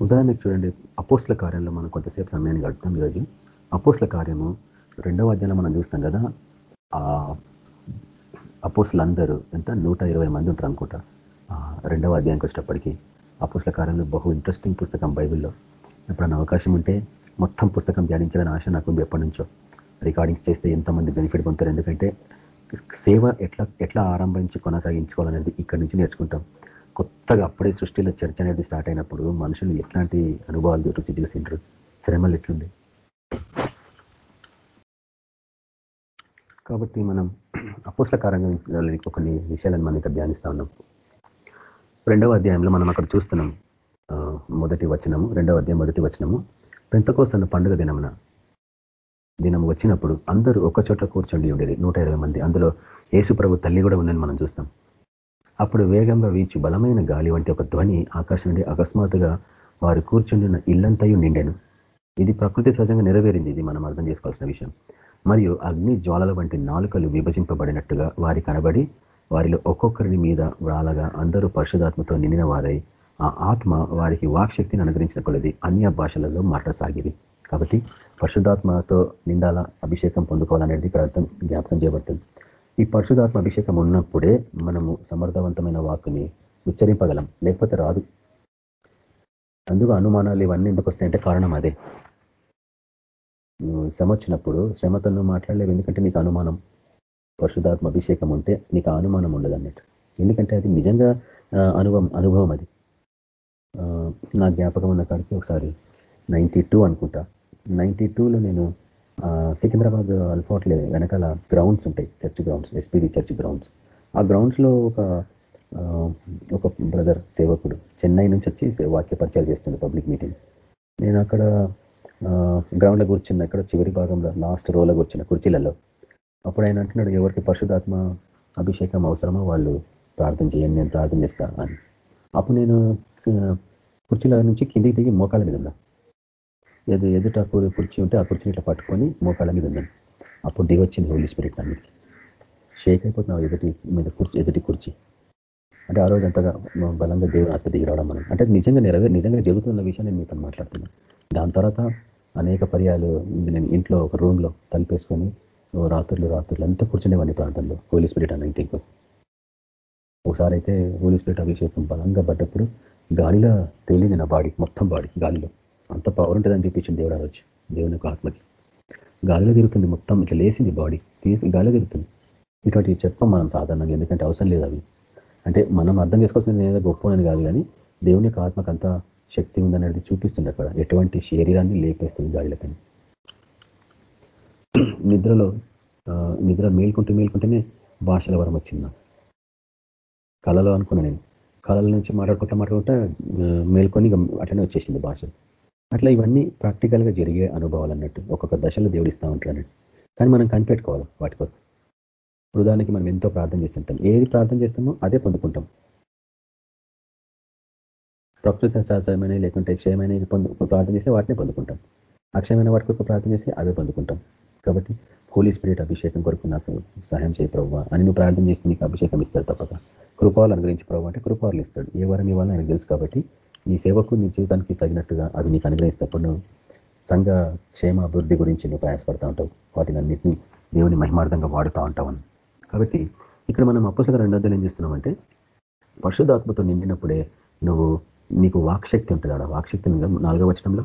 ఉదాహరణకు చూడండి అపోస్ల కార్యంలో మనం కొంతసేపు సమయాన్ని గడుపుతాం ఈరోజు. అపోస్ల కార్యము రెండవ అధ్యాయంలో మనం చూస్తాం కదా ఆ అపోస్లందరూ ఎంత? నూట మంది ఉంటారు అనుకుంటా. రెండవ అధ్యాయానికి వచ్చేటప్పటికి అపోస్ల కార్యంలో బహు ఇంట్రెస్టింగ్ పుస్తకం బైబిల్లో. ఎప్పుడన్నా అవకాశం ఉంటే మొత్తం పుస్తకం ధ్యానించాలని ఆశ నాకు ఎప్పటి నుంచో. రికార్డింగ్స్ చేస్తే ఎంతమంది బెనిఫిట్ పొందుతారు? ఎందుకంటే సేవ ఎట్లా ఎట్లా ఆరంభించి కొనసాగించుకోవాలనేది ఇక్కడి నుంచి నేర్చుకుంటాం. కొత్తగా అప్పుడే సృష్టిలో చర్చ అనేది స్టార్ట్ అయినప్పుడు మనుషులు ఎట్లాంటి అనుభవాలు రుచి చూసిండ్రు శ్రమలు ఎట్లుంది కాబట్టి మనం అపోస్లకారంగా కొన్ని విషయాలను మనం ఇక్కడ ధ్యానిస్తా ఉన్నాం. రెండవ అధ్యాయంలో మనం అక్కడ చూస్తున్నాం మొదటి వచనము రెండవ అధ్యాయం మొదటి వచనము. పెంతకోసన్న పండుగ దినమున దినం వచ్చినప్పుడు అందరూ ఒక చోట కూర్చొని ఉండేది నూట మంది. అందులో యేసు ప్రభు తల్లి కూడా ఉందని మనం చూస్తాం. అప్పుడు వేగంగా వీచి బలమైన గాలి వంటి ఒక ధ్వని ఆకాశం నుండి అకస్మాత్తుగా వారు కూర్చుండిన ఇల్లంతయు నిండెను. ఇది ప్రకృతి సహజంగా నెరవేరింది. ఇది మనం అర్థం చేసుకోవాల్సిన విషయం. మరియు అగ్ని జ్వాలల వంటి నాలుకలు విభజింపబడినట్టుగా వారి కనబడి వారిలో ఒక్కొక్కరిని మీద వ్రాలగా అందరూ పరిశుధాత్మతో నిండిన వారై ఆ ఆత్మ వారికి వాక్శక్తిని అనుగ్రహించిన కొలది అన్య భాషలలో మాట్లాడసాగింది. కాబట్టి పరిశుధాత్మతో నిండాల అభిషేకం పొందుకోవాలనేది ఇక్కడ అర్థం జ్ఞాపకం చేయబడుతుంది. ఈ పరిశుధాత్మ అభిషేకం ఉన్నప్పుడే మనము సమర్థవంతమైన వాకుని ఉచ్చరింపగలం లేకపోతే రాదు. అందుకు అనుమానాలు ఇవన్నీ ఎందుకు వస్తాయంటే కారణం అదే. నువ్వు శ్రమ వచ్చినప్పుడు శ్రమతో మాట్లాడలేవు ఎందుకంటే నీకు అనుమానం. పరిశుధాత్మ అభిషేకం ఉంటే నీకు అనుమానం ఉండదు అన్నట్టు. ఎందుకంటే అది నిజంగా అనుభవం అనుభవం అది. నా జ్ఞాపకం ఉన్న కాడికి ఒకసారి నైంటీ టూ అనుకుంటా. నైంటీ టూలో నేను సికింద్రాబాద్ అల్ఫోట్లే వెనకాల గ్రౌండ్స్ ఉంటాయి church grounds SPD church grounds ఆ గ్రౌండ్స్లో ఒక ఒక బ్రదర్ సేవకుడు చెన్నై నుంచి వచ్చి వాక్య పరిచయాలు చేస్తుంది పబ్లిక్ మీటింగ్ నేను అక్కడ గ్రౌండ్లో కూర్చున్న ఇక్కడ చివరి భాగంలో లాస్ట్ రోలో కూర్చున్న కుర్చీలలో. అప్పుడు ఆయన అంటున్నాడు ఎవరికి పరిశుధాత్మ అభిషేకం అవసరమో వాళ్ళు ప్రార్థన చేయండి నేను ప్రార్థన చేస్తా అని. అప్పుడు నేను కుర్చీల నుంచి కిందికి దిగి మోకాళ్ళ మీద ఉన్నా. ఏదో ఎదుట కుర్చీ ఉంటే ఆ కుర్చీని ఇట్లా పట్టుకొని మోకాళ్ళ మీద ఉన్నాను అప్పుడు దిగొచ్చింది హోలీ స్పిరిట్ అన్నిటికి షేక్ అయిపోతున్నావు ఎదుటి మీద కుర్చీ ఎదుటి కుర్చీ. అంటే ఆ రోజు అంతగా బలంగా దేవుడు ఆత్మ దిగి రావడం మనం. అంటే నిజంగా నెరవే నిజంగా జరుగుతున్న విషయం నేను మీతో మాట్లాడుతున్నాను దాని తర్వాత అనేక పర్యాలు నేను ఇంట్లో ఒక రూమ్లో తలిపేసుకొని రాత్రులు రాత్రులు అంతా కూర్చునేవాడిని ప్రాంతంలో హోలీ స్పిరిట్ అన్నింటికి ఒకసారి అయితే హోలీ స్పిరిట్ అభిషేకం బలంగా పడ్డప్పుడు గాలిలో తేలింది నా బాడీ మొత్తం బాడీ గాలిలో. అంత పవర్ ఉంటుందని చూపించింది దేవుడు వచ్చి దేవుని యొక్క ఆత్మకి. గాలిలో తిరుగుతుంది మొత్తం ఇట్లా లేసింది బాడీ తీసి గాలిలో తిరుగుతుంది. ఇటువంటి చెప్పం మనం సాధారణంగా ఎందుకంటే అవసరం లేదు అవి. అంటే మనం అర్థం చేసుకోవాల్సింది ఏదో గొప్ప కాదు కానీ దేవుని యొక్క ఆత్మకు అంత శక్తి ఉందనేది చూపిస్తుంది అక్కడ. ఎటువంటి శరీరాన్ని లేపేస్తుంది గాలిలకని నిద్రలో నిద్ర మేల్కుంటూ మేల్కుంటేనే భాషల వరం వచ్చింది కళలో అనుకున్నా నేను. కళల నుంచి మాట్లాడుకుంటా మాట్లాడుకుంటా మేల్కొని అట్లనే వచ్చేసింది భాష. అట్లా ఇవన్నీ ప్రాక్టికల్గా జరిగే అనుభవాలు అన్నట్టు ఒక్కొక్క దశలో దేవుడిస్తూ ఉంటారు అన్నట్టు కానీ మనం కనిపెట్టుకోవాలి వాటి కొరకు. వృధానికి మనం ఎంతో ప్రార్థన చేస్తుంటాం. ఏది ప్రార్థన చేస్తామో అదే పొందుకుంటాం. ప్రకృతి సహసమైన లేకుంటే క్షయమైన ప్రార్థన చేస్తే వాటినే పొందుకుంటాం. అక్షయమైన వాటి కొరకు ప్రార్థన చేస్తే అవే పొందుకుంటాం. కాబట్టి హోలీ స్పిరిట్ అభిషేకం కొరకు నాకు సహాయం చేయ ప్రభు అని నువ్వు ప్రార్థన చేస్తే నీకు అభిషేకం ఇస్తాడు తప్పక. కృపాలు అనుగ్రహించి ప్రభు అంటే కృపాలు ఇస్తాడు. ఏ వరం ఇవ్వాలని ఆయనకు తెలుసు కాబట్టి నీ సేవకు నీ జీవితానికి తగినట్టుగా అవి నీకు అనుగ్రహిస్తప్పుడు నువ్వు సంఘ క్షేమాభివృద్ధి గురించి నువ్వు ప్రయాసపడతా ఉంటావు. వాటిని అన్నింటినీ దేవుని మహిమార్థంగా వాడుతూ ఉంటావు కాబట్టి ఇక్కడ మనం అప్పసగా రెండోదలు ఏం చేస్తున్నామంటే పరిశుధాత్మతో నిండినప్పుడే నువ్వు నీకు వాక్శక్తి ఉంటుంది ఆడ. వాక్శక్తి నాలుగో వచనంలో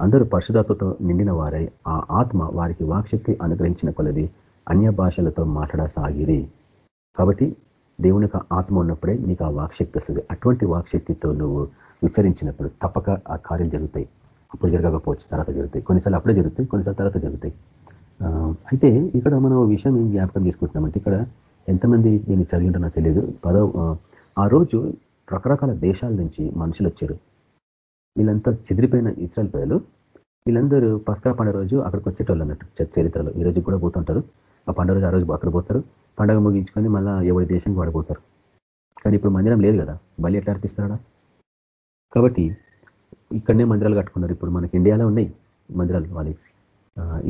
అందరూ పరిశుధాత్మతో నిండిన వారై ఆ ఆత్మ వారికి వాక్శక్తి అనుగ్రహించిన కొలది అన్య భాషలతో మాట్లాడసాగిరి. కాబట్టి దేవుని ఆత్మ ఉన్నప్పుడే నీకు ఆ వాక్శక్తి వస్తుంది. అటువంటి వాక్శక్తితో నువ్వు ఉచ్చరించినప్పుడు తప్పక ఆ కార్యం జరుగుతాయి. అప్పుడు జరగకపోవచ్చు తర్వాత జరుగుతాయి. కొన్నిసార్లు అప్పుడే జరుగుతాయి కొన్నిసార్లు తర్వాత జరుగుతాయి. అయితే ఇక్కడ మనం విషయం ఏం జ్ఞాపకం చేసుకుంటున్నామంటే ఇక్కడ ఎంతమంది దీన్ని చదివి ఉంటుందో తెలియదు. పదో ఆ రోజు రకరకాల దేశాల నుంచి మనుషులు వచ్చారు. వీళ్ళంతా చెదిరిపోయిన ఇస్రాయల్ ప్రజలు. వీళ్ళందరూ పస్కా పండుగ రోజు అక్కడికి వచ్చేటోళ్ళు అన్నట్టు చరిత్రలో. ఈ రోజు కూడా పోతుంటారు. ఆ పండుగ రోజు ఆ రోజు అక్కడ పోతారు. పండుగ ముగించుకొని మళ్ళీ ఎవరి దేశానికి వాడిపోతారు కానీ ఇప్పుడు మందిరం లేదు కదా బలి ఎట్లా అర్పిస్తాడా కాబట్టి ఇక్కడనే మందిరాలు కట్టుకున్నారు. ఇప్పుడు మనకి ఇండియాలో ఉన్నాయి మందిరాలు వాళ్ళ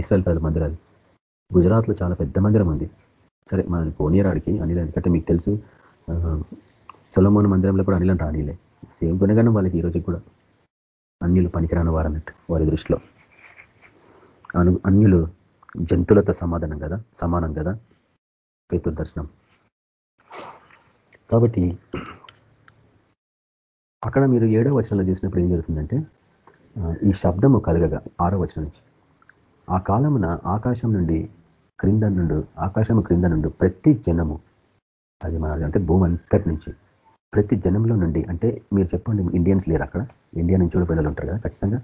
ఇస్రాయల్ ప్రజల మందిరాలు. గుజరాత్లో చాలా పెద్ద మందిరం ఉంది. సరే మన పోనీరాడికి అనిల్ ఎందుకంటే మీకు తెలుసు సొలమోన్ మందిరంలో కూడా అనిల్ అంటే అనిలే. సేమ్ గుణగానం వాళ్ళకి ఈరోజు కూడా. అన్యులు పనికిరాని వారన్నట్టు వారి దృష్టిలో. అను అన్యులు జంతువులతో సమాధానం కదా సమానం కదా? పేతు దర్శనం. కాబట్టి అక్కడ మీరు ఏడో వచనంలో చేసినప్పుడు ఏం జరుగుతుందంటే ఈ శబ్దము కలగగా ఆరో వచనం నుంచి. ఆ కాలమున ఆకాశం నుండి క్రింద నుండి ఆకాశము క్రింద నుండి ప్రతి జనము అది మన అంటే భూమి అంతటి నుంచి ప్రతి జనంలో నుండి అంటే మీరు చెప్పండి ఇండియన్స్ లేరు అక్కడ. ఇండియా నుంచి కూడా పిల్లలు ఉంటారు కదా ఖచ్చితంగా.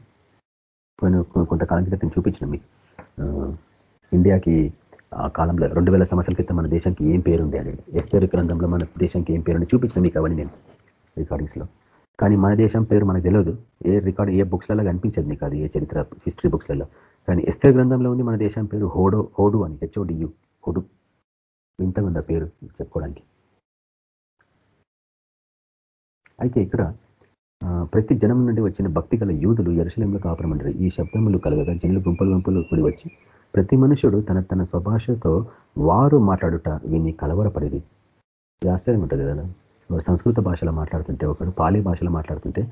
కొంతకాలం క్రితం చూపించిన మీకు. ఇండియాకి ఆ కాలంలో రెండు వేల సంవత్సరాల క్రితం మన దేశానికి ఏం పేరుండే అనేది ఎస్తేరు గ్రంథంలో మన దేశానికి ఏం పేరుండి చూపించిన మీకు అవన్నీ నేను రికార్డింగ్స్లో. కానీ మన దేశం పేరు మనకు తెలియదు. ఏ రికార్డు ఏ బుక్స్లలో కనిపించదు మీకు అది ఏ చరిత్ర హిస్టరీ బుక్స్లలో. కానీ ఎస్తేరు గ్రంథంలో ఉంది మన దేశం పేరు హోడో హోడు అని హెచ్ఓడియు హోడు. ఇంతగా ఉంది పేరు చెప్పుకోవడానికి? అయితే ఇక్కడ ప్రతి జనం నుండి వచ్చిన భక్తి గల యూదులు ఎరుసలంలో కాపురమంటారు ఈ శబ్దములు కలగగా జనులు గుంపలు గుంపులు కూడి వచ్చి ప్రతి మనుషుడు తన తన స్వభాషతో వారు మాట్లాడుట వీని కలవరపడేది. ఆశ్చర్యం ఉంటుంది కదా. సంస్కృత భాషలో మాట్లాడుతుంటే ఒకడు పాలీ భాషలో మాట్లాడుతుంటే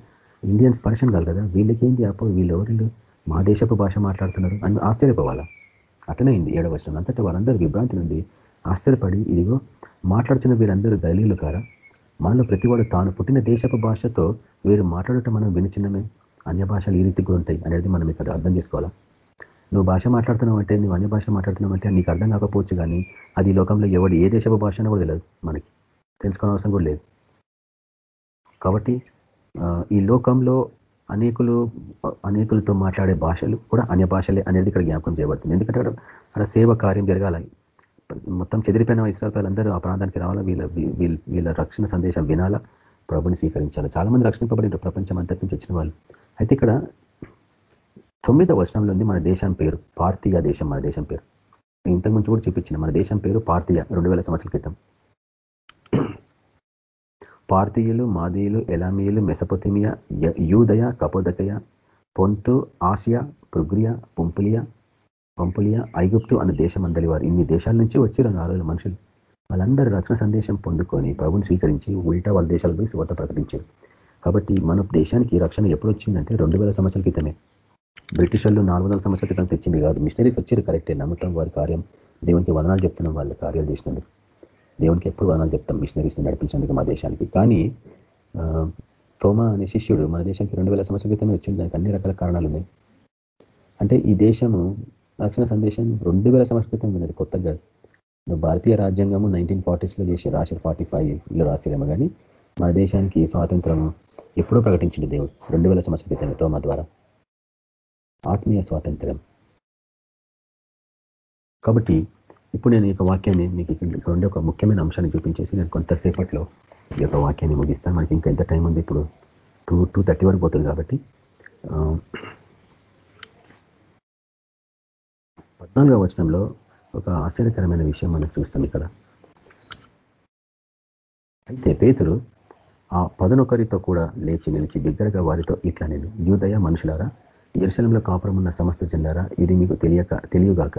ఇండియన్స్ పర్షన్ కాదు కదా. వీళ్ళకేంది అప్పో వీళ్ళు ఎవరిళ్ళు? మా దేశపు భాష మాట్లాడుతున్నారు అని ఆశ్చర్యపోవాలా? అట్లనే అయింది ఏడవ వచనం. అంతటా వారందరూ విభ్రాంతి నుండి ఆశ్చర్యపడి ఇదిగో మాట్లాడుతున్న వీరందరూ గలీలు కారా? మనలో ప్రతివాడు తాను పుట్టిన దేశపు భాషతో వీరు మాట్లాడటం మనం వినిచిన్నమే అన్య భాషలు ఈ రీతిగా ఉంటాయి అనేది మనం ఇక్కడ అర్థం చేసుకోవాలా? నువ్వు భాష మాట్లాడుతున్నావు అంటే నువ్వు అన్య భాష మాట్లాడుతున్నావు అంటే నీకు అర్థం కాకపోవచ్చు కానీ అది లోకంలో ఎవడు ఏ దేశపు భాష కూడా తెలియదు మనకి. తెలుసుకోవడం అవసరం కూడా లేదు. కాబట్టి ఈ లోకంలో అనేకులు అనేకులతో మాట్లాడే భాషలు కూడా అన్య భాషలే అనేది ఇక్కడ జ్ఞాపకం చేయబడుతుంది. ఎందుకంటే అక్కడ సేవ కార్యం జరగాలి మొత్తం చెదిరిపోయిన ఇస్రాయల్ అందరూ ఆ ప్రాంతానికి రావాలా? వీళ్ళ వీళ్ళ రక్షణ సందేశం వినాలా? ప్రభుని స్వీకరించాలి? చాలా మంది రక్షింపబడి ప్రపంచం అంతటి నుంచి వచ్చిన వాళ్ళు. అయితే ఇక్కడ తొమ్మిదవ వచనంలో ఉంది మన దేశం పేరు భారతీయ దేశం మన దేశం పేరు. ఇంతకు ముందు కూడా చూపించిన మన దేశం పేరు పార్థియ రెండు వేల సంవత్సరాల క్రితం. పార్థియులు మాదీయులు ఎలామీయులు మెసపొతిమియా యూదయ కపోదకయ పొంతు ఆసియా పుగ్రియా పుంపులియా పంపులియా ఐగుప్తు అనే దేశం అందరి వారు. ఇన్ని దేశాల నుంచి వచ్చిరు నాలుగు మనుషులు. వాళ్ళందరూ రక్షణ సందేశం పొందుకొని ప్రభుని స్వీకరించి ఉల్టా వాళ్ళ దేశాల పోయి స్వత ప్రకటించారు. కాబట్టి మన దేశానికి రక్షణ ఎప్పుడు వచ్చిందంటే రెండు వేల సంవత్సరాల క్రితమే. బ్రిటిష్ వాళ్ళు నాలుగు వందల సంవత్సరాల క్రితం తెచ్చింది కాదు. మిషనరీస్ వచ్చారు కరెక్టే. నమ్ముతాం వారి కార్యం. దేవునికి వదనాలు చెప్తున్నాం వాళ్ళ కార్యాలు చేసినందుకు. దేవునికి ఎప్పుడు వదనాలు చెప్తాం మిషనరీస్ని నడిపించినందుకు మా దేశానికి. కానీ తోమా అనే శిష్యుడు మన దేశానికి రెండు వేల సంవత్సరాల క్రితమే వచ్చింది దానికి అన్ని రకాల కారణాలు ఉన్నాయి. అంటే ఈ దేశము రక్షణ సందేశం రెండు వేల సంవత్సరాల క్రితం ఉన్నది కొత్తగా. భారతీయ రాజ్యాంగము నైన్టీన్ ఫార్టీస్లో చేసి రాశారు ఫార్టీ ఫైవ్లో రాసిరేమో కానీ మన దేశానికి స్వాతంత్రం ఎప్పుడో ప్రకటించింది దేవుడు. రెండు వేల సంవత్సరాల క్రితం తోమా ద్వారా. ఆత్మీయ స్వాతంత్ర్యం. కాబట్టి ఇప్పుడు నేను ఈ యొక్క వాక్యాన్ని మీకు ఇక్కడ ఒక ముఖ్యమైన అంశాన్ని చూపించేసి నేను కొంతసేపట్లో ఈ యొక్క వాక్యాన్ని ముగిస్తాను. మనకి ఇంకా ఎంత టైం ఉంది? ఇప్పుడు టూ టూ థర్టీ వరకు పోతుంది కాబట్టి పద్నాలుగో వచనంలో ఒక ఆశ్చర్యకరమైన విషయం మనం చూస్తాం ఇక్కడ. అయితే పేతురు ఆ పదనొకరితో కూడా లేచి నిలిచి బిగ్గరగా వారితో ఇట్లా నేను యూదయ మనుషులారా ఎరుశలంలో కాపురం ఉన్న సమస్త జనులారా ఇది మీకు తెలియక తెలియగాక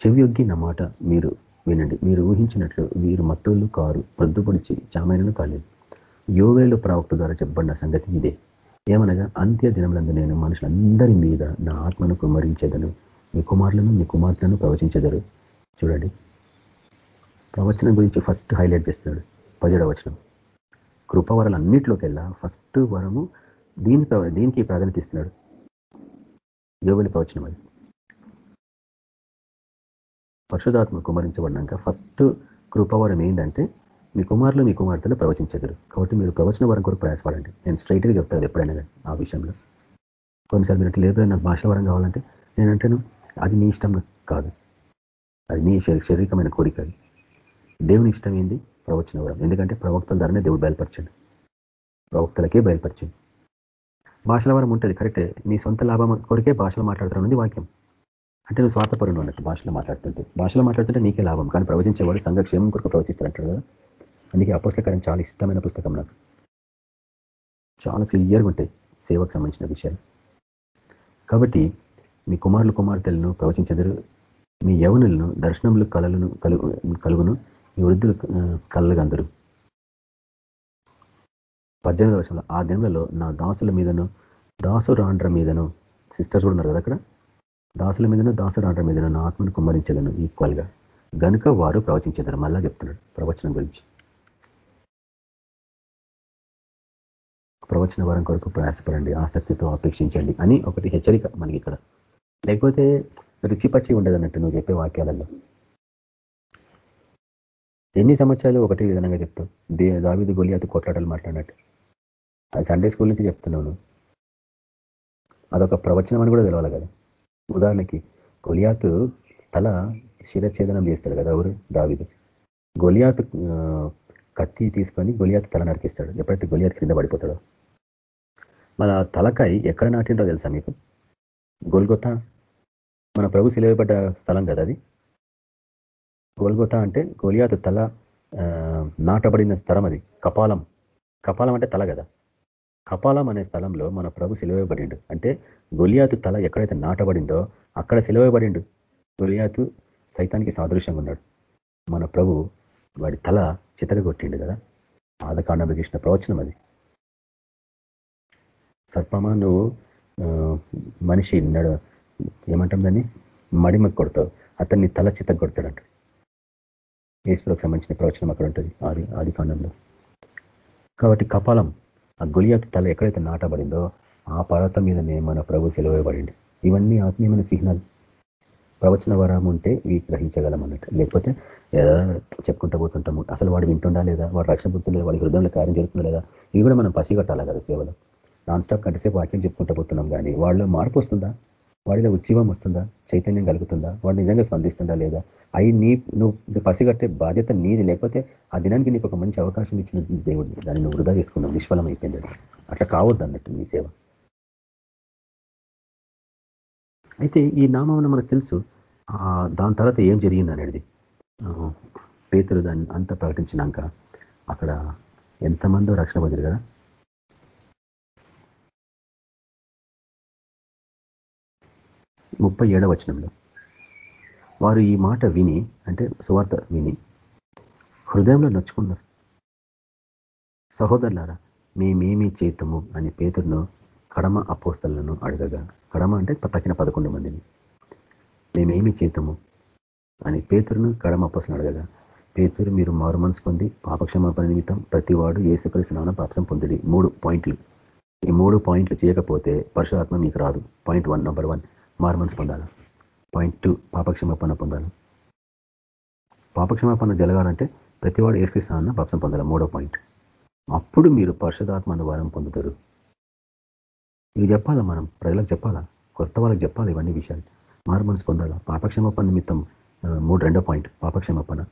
చెవియొగ్గి నా మాట మీరు వినండి. మీరు ఊహించినట్లు వీరు మత్తులు కారు పొద్దుపొడిచి చామైనను కాలేదు. యోవేలు ప్రవక్త ద్వారా చెప్పబడిన సంగతి ఇదే. ఏమనగా అంత్య దినములందు నేను మనుషులందరి మీద నా ఆత్మను కుమరించేదను మీ కుమారులను మీ కుమార్తెలను ప్రవచించదరు. చూడండి. ప్రవచనం గురించి ఫస్ట్ హైలైట్ చేస్తున్నాడు. పదిహేడవ వచనం. కృపవరలన్నింటిలోకెల్లా ఫస్ట్ వరము దీని దీనికి ప్రాధాన్యత ఇస్తున్నాడు. యోగుల ప్రవచనం అది. పరిశుధాత్మ కుమరించబడినాక ఫస్ట్ కృపవరం ఏంటంటే మీ కుమారులు మీ కుమార్తెలు ప్రవచించగలరు. కాబట్టి మీరు ప్రవచన వరం కొరకు ప్రయాసపడండి. నేను స్ట్రైట్గా చెప్తాను ఎప్పుడైనా కానీ ఆ విషయంలో. కొన్నిసార్లు మీరు లేదు నాకు భాషల వరం కావాలంటే నేనంటాను అది నీ ఇష్టం కాదు. అది నీ శారీరకమైన కోరిక అది. దేవుని ఇష్టం ఏంది? ప్రవచన వరం. ఎందుకంటే ప్రవక్తల ధరనే దేవుడు బయలుపరచండి. ప్రవక్తలకే బయలుపరచండి. భాషల వరం ఉంటుంది కరెక్టే. నీ సొంత లాభం కొరికే భాషలో మాట్లాడుతున్నది వాక్యం. అంటే నువ్వు స్వార్థపరుడు అన్నట్టు భాషలో మాట్లాడుతుంటే. భాషలో మాట్లాడుతుంటే నీకే లాభం. కానీ ప్రవచించేవాడు సంఘక్షేమం కొరకు ప్రవచిస్తారంటాడు కదా. అందుకే అపోస్తకారం చాలా ఇష్టమైన పుస్తకం నాకు. చాలా క్లియర్గా ఉంటాయి సేవకు సంబంధించిన విషయాలు. కాబట్టి మీ కుమారులు కుమార్తెలను ప్రవచించదరు మీ యవనులను దర్శనములు కళలను కలుగును మీ వృద్ధులు కళ్ళగందరు పద్దెనిమిది వర్షంలో ఆ దినములలో నా దాసుల మీదను దాసు రాండ్ర మీదను సిస్టర్స్ కూడా ఉన్నారు కదా అక్కడ. దాసుల మీదను దాసు రాండ్ర మీదను నా ఆత్మను కుమ్మరించగలను ఈక్వల్గా గనుక వారు ప్రవచించేదారు. మళ్ళా చెప్తున్నాడు ప్రవచనం గురించి. ప్రవచన వరం కొరకు ప్రయాసపడండి ఆసక్తితో అపేక్షించండి అని ఒకటి హెచ్చరిక మనకి ఇక్కడ. లేకపోతే రుచిపచ్చి ఉండదు అన్నట్టు నువ్వు చెప్పే వాక్యాలలో. ఎన్ని సంవత్సరాలు ఒకటి విధానంగా చెప్తావు? దే దావిది గొలియాతు కొట్లాటలు మాట్లాడినట్టు. అది సండే స్కూల్ నుంచి చెప్తున్నాను. అదొక ప్రవచనం అని కూడా తెలవాలి కదా. ఉదాహరణకి గొలియాతు తల శిరఛేదనం చేస్తాడు కదా ఎవరు దావిదు. గొలియాతు కత్తి తీసుకొని గొలియాతు తల నరికిస్తాడు. ఎప్పుడైతే గొలియాతు కింద పడిపోతాడో. మన తలకాయ ఎక్కడ నాటిండో తెలుసా మీకు? గోల్గొత్త మన ప్రభు సిలవబడ్డ స్థలం కదా అది? గోల్గొత్త అంటే గోలియాతు తల నాటబడిన స్థలం అది. కపాలం. కపాలం అంటే తల కదా. కపాలం అనే స్థలంలో మన ప్రభు సెలవేయబడిండు. అంటే గొలియాతు తల ఎక్కడైతే నాటబడిందో అక్కడ సెలవేయబడిండు. గొలియాతు సైతానికి సాదృశ్యంగా ఉన్నాడు. మన ప్రభు వాడి తల చితగొట్టిండు కదా. ఆదకాండంలో చేసిన ప్రవచనం అది. సర్పమా నువ్వు మనిషి నడ ఏమంటాం దాన్ని? మడిమకు కొడతావు. అతన్ని తల చిత్త కొడతాడంట ఈశ్వరకు సంబంధించిన ప్రవచనం అక్కడ ఉంటుంది. ఆది ఆది కాండంలో. కాబట్టి కపాలం ఆ గులియాత్ తల ఎక్కడైతే నాటబడిందో ఆ పర్వతం మీదనే మన ప్రభు సెలవేయబడింది ఇవన్నీ ఆత్మీయమైన చిహ్నాలు ప్రవచన వరం ఉంటే ఇవి గ్రహించగలం అన్నట్టు లేకపోతే చెప్పుకుంటూ పోతుంటాము అసలు వాడు వింటుండా లేదా? వాడు రక్షణ పొందుతుందా వాడి హృదయంలో కార్యం జరుగుతుందా లేదా? ఇవి కూడా మనం పసిగట్టాలి కదా సేవలు? నాన్ స్టాప్ కంటసేపు వాక్యం చెప్పుకుంటూ పోతున్నాం కానీ వాళ్ళు మార్పు వస్తుందా? వాడిలో ఉద్యమం వస్తుందా? చైతన్యం కలుగుతుందా? వాడు నిజంగా స్పందిస్తుందా లేదా? అవి నీ నువ్వు పసిగట్టే బాధ్యత నీది. లేకపోతే ఆ దినానికి నీకు ఒక మంచి అవకాశం ఇచ్చిన దేవుడిని దాన్ని నువ్వు వృధా చేసుకున్నావు. నిష్ఫలం అయిపోయింది అట్లా కావద్దు అన్నట్టు నీ సేవ. అయితే ఈ నామం మనకు తెలుసు. దాని తర్వాత ఏం జరిగింది అనేది. పేతులు దాన్ని అంత ప్రకటించినాక అక్కడ ఎంతమందో రక్షణ పొందిరు కదా? ముప్పై ఏడవ వచనంలో. వారు ఈ మాట విని అంటే సువార్త విని హృదయంలో నచ్చుకున్నారు. సహోదరులారా మేమేమి చేతము అని పేతురును కడమ అపోస్తలను అడగగా కడమ అంటే తక్కిన పదకొండు మందిని. మేమేమి చేతము అని పేతురును కడమ అపోస్తలను అడగగా పేతురు మీరు మారు మనసు పొంది పాపక్షమాపణ నిమిత్తం ప్రతివాడు ఏసుకరిస్తున్నామని పాపసం పొందిడి. మూడు పాయింట్లు. ఈ మూడు పాయింట్లు చేయకపోతే పరశురాత్మ మీకు రాదు. Point one number one. Mormons పొందాలి? పాయింట్ టూ పాపక్షమాపణ పొందాలి? పాపక్షమాపణ జరగాలంటే ప్రతివాడు ఏసుకృష్ణ పాపసం పొందాలి? మూడో పాయింట్. అప్పుడు మీరు పరిశుధాత్మను వరం పొందుతారు. ఇవి చెప్పాలా మనం? ప్రజలకు చెప్పాలా? కొత్త వాళ్ళకి చెప్పాలి ఇవన్నీ విషయాలు? మారు మనసు పొందాలా? పాపక్షమాపణ నిమిత్తం మూడు రెండో పాయింట్ పాపక్షమాపణ.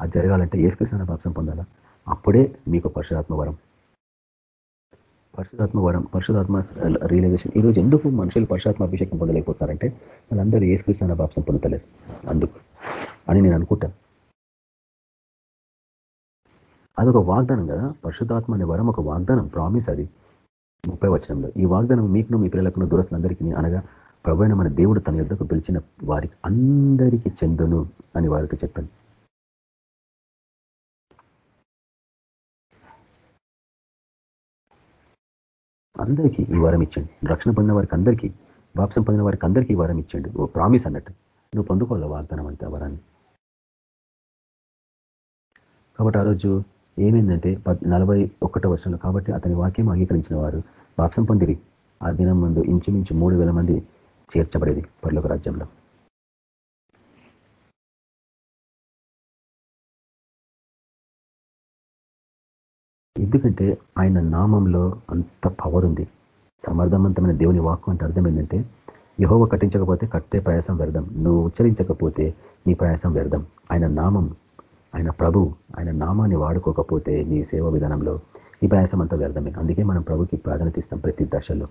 అది జరగాలంటే ఏసుకృష్ణ పాపం పొందాలా? అప్పుడే మీకు పరిశుధాత్మ వరం. పరిశుధాత్మ వరం పరిశుధాత్మ రియలైజేషన్ ఈరోజు ఎందుకు మనుషులు పరిశుధాత్మ అభిషేకం పొందలేకపోతారంటే వాళ్ళందరూ ఏసుకృష్ణ పాపం పొందలేరు అందుకు అని నేను అనుకుంటాను అదొక వాగ్దానం కదా. పరిశుధాత్మ అనే వరం ఒక వాగ్దానం ప్రామిస్ అది. ముప్పై వచనంలో ఈ వాగ్దానం మీకును మీ పిల్లలకు దూరస్తులందరికీ అనగా ప్రభైన మన దేవుడు తన యుద్ధకు పిలిచిన వారికి అందరికీ చెందును అని వారితో చెప్పాను. అందరికీ ఈ వరం ఇచ్చండి. రక్షణ పొందిన వారికి అందరికీ వాప్సం పొందిన వారికి అందరికీ ఈ వరం ఇచ్చండి. ఓ ప్రామిస్ అన్నట్టు. నువ్వు పొందుకోవాలి వాగ్దానం అంతే వరాన్ని? కాబట్టి ఆ రోజు ఏమైందంటే నలభై ఒకటో వర్షంలో కాబట్టి అతని వాక్యం అంగీకరించిన వారు వాప్సం పొందిరి. ఆ దినం ముందు ఇంచుమించు మూడు వేల మంది చేర్చబడేది పర్లోక రాజ్యంలో. ఎందుకంటే ఆయన నామంలో అంత పవర్ ఉంది. సమర్థవంతమైన దేవుని వాక్కు అంటే అర్థం ఏంటంటే యహోవ కట్టించకపోతే కట్టే ప్రయాసం వ్యర్థం. నువ్వు ఉచ్చరించకపోతే నీ ప్రయాసం వ్యర్థం. ఆయన నామం ఆయన ప్రభు ఆయన నామాన్ని వాడుకోకపోతే నీ సేవ విధానంలో ఈ ప్రయాసం అంతా వ్యర్థమే. అందుకే మనం ప్రభుకి ప్రాధాన్యత ఇస్తాం ప్రతి దశలో.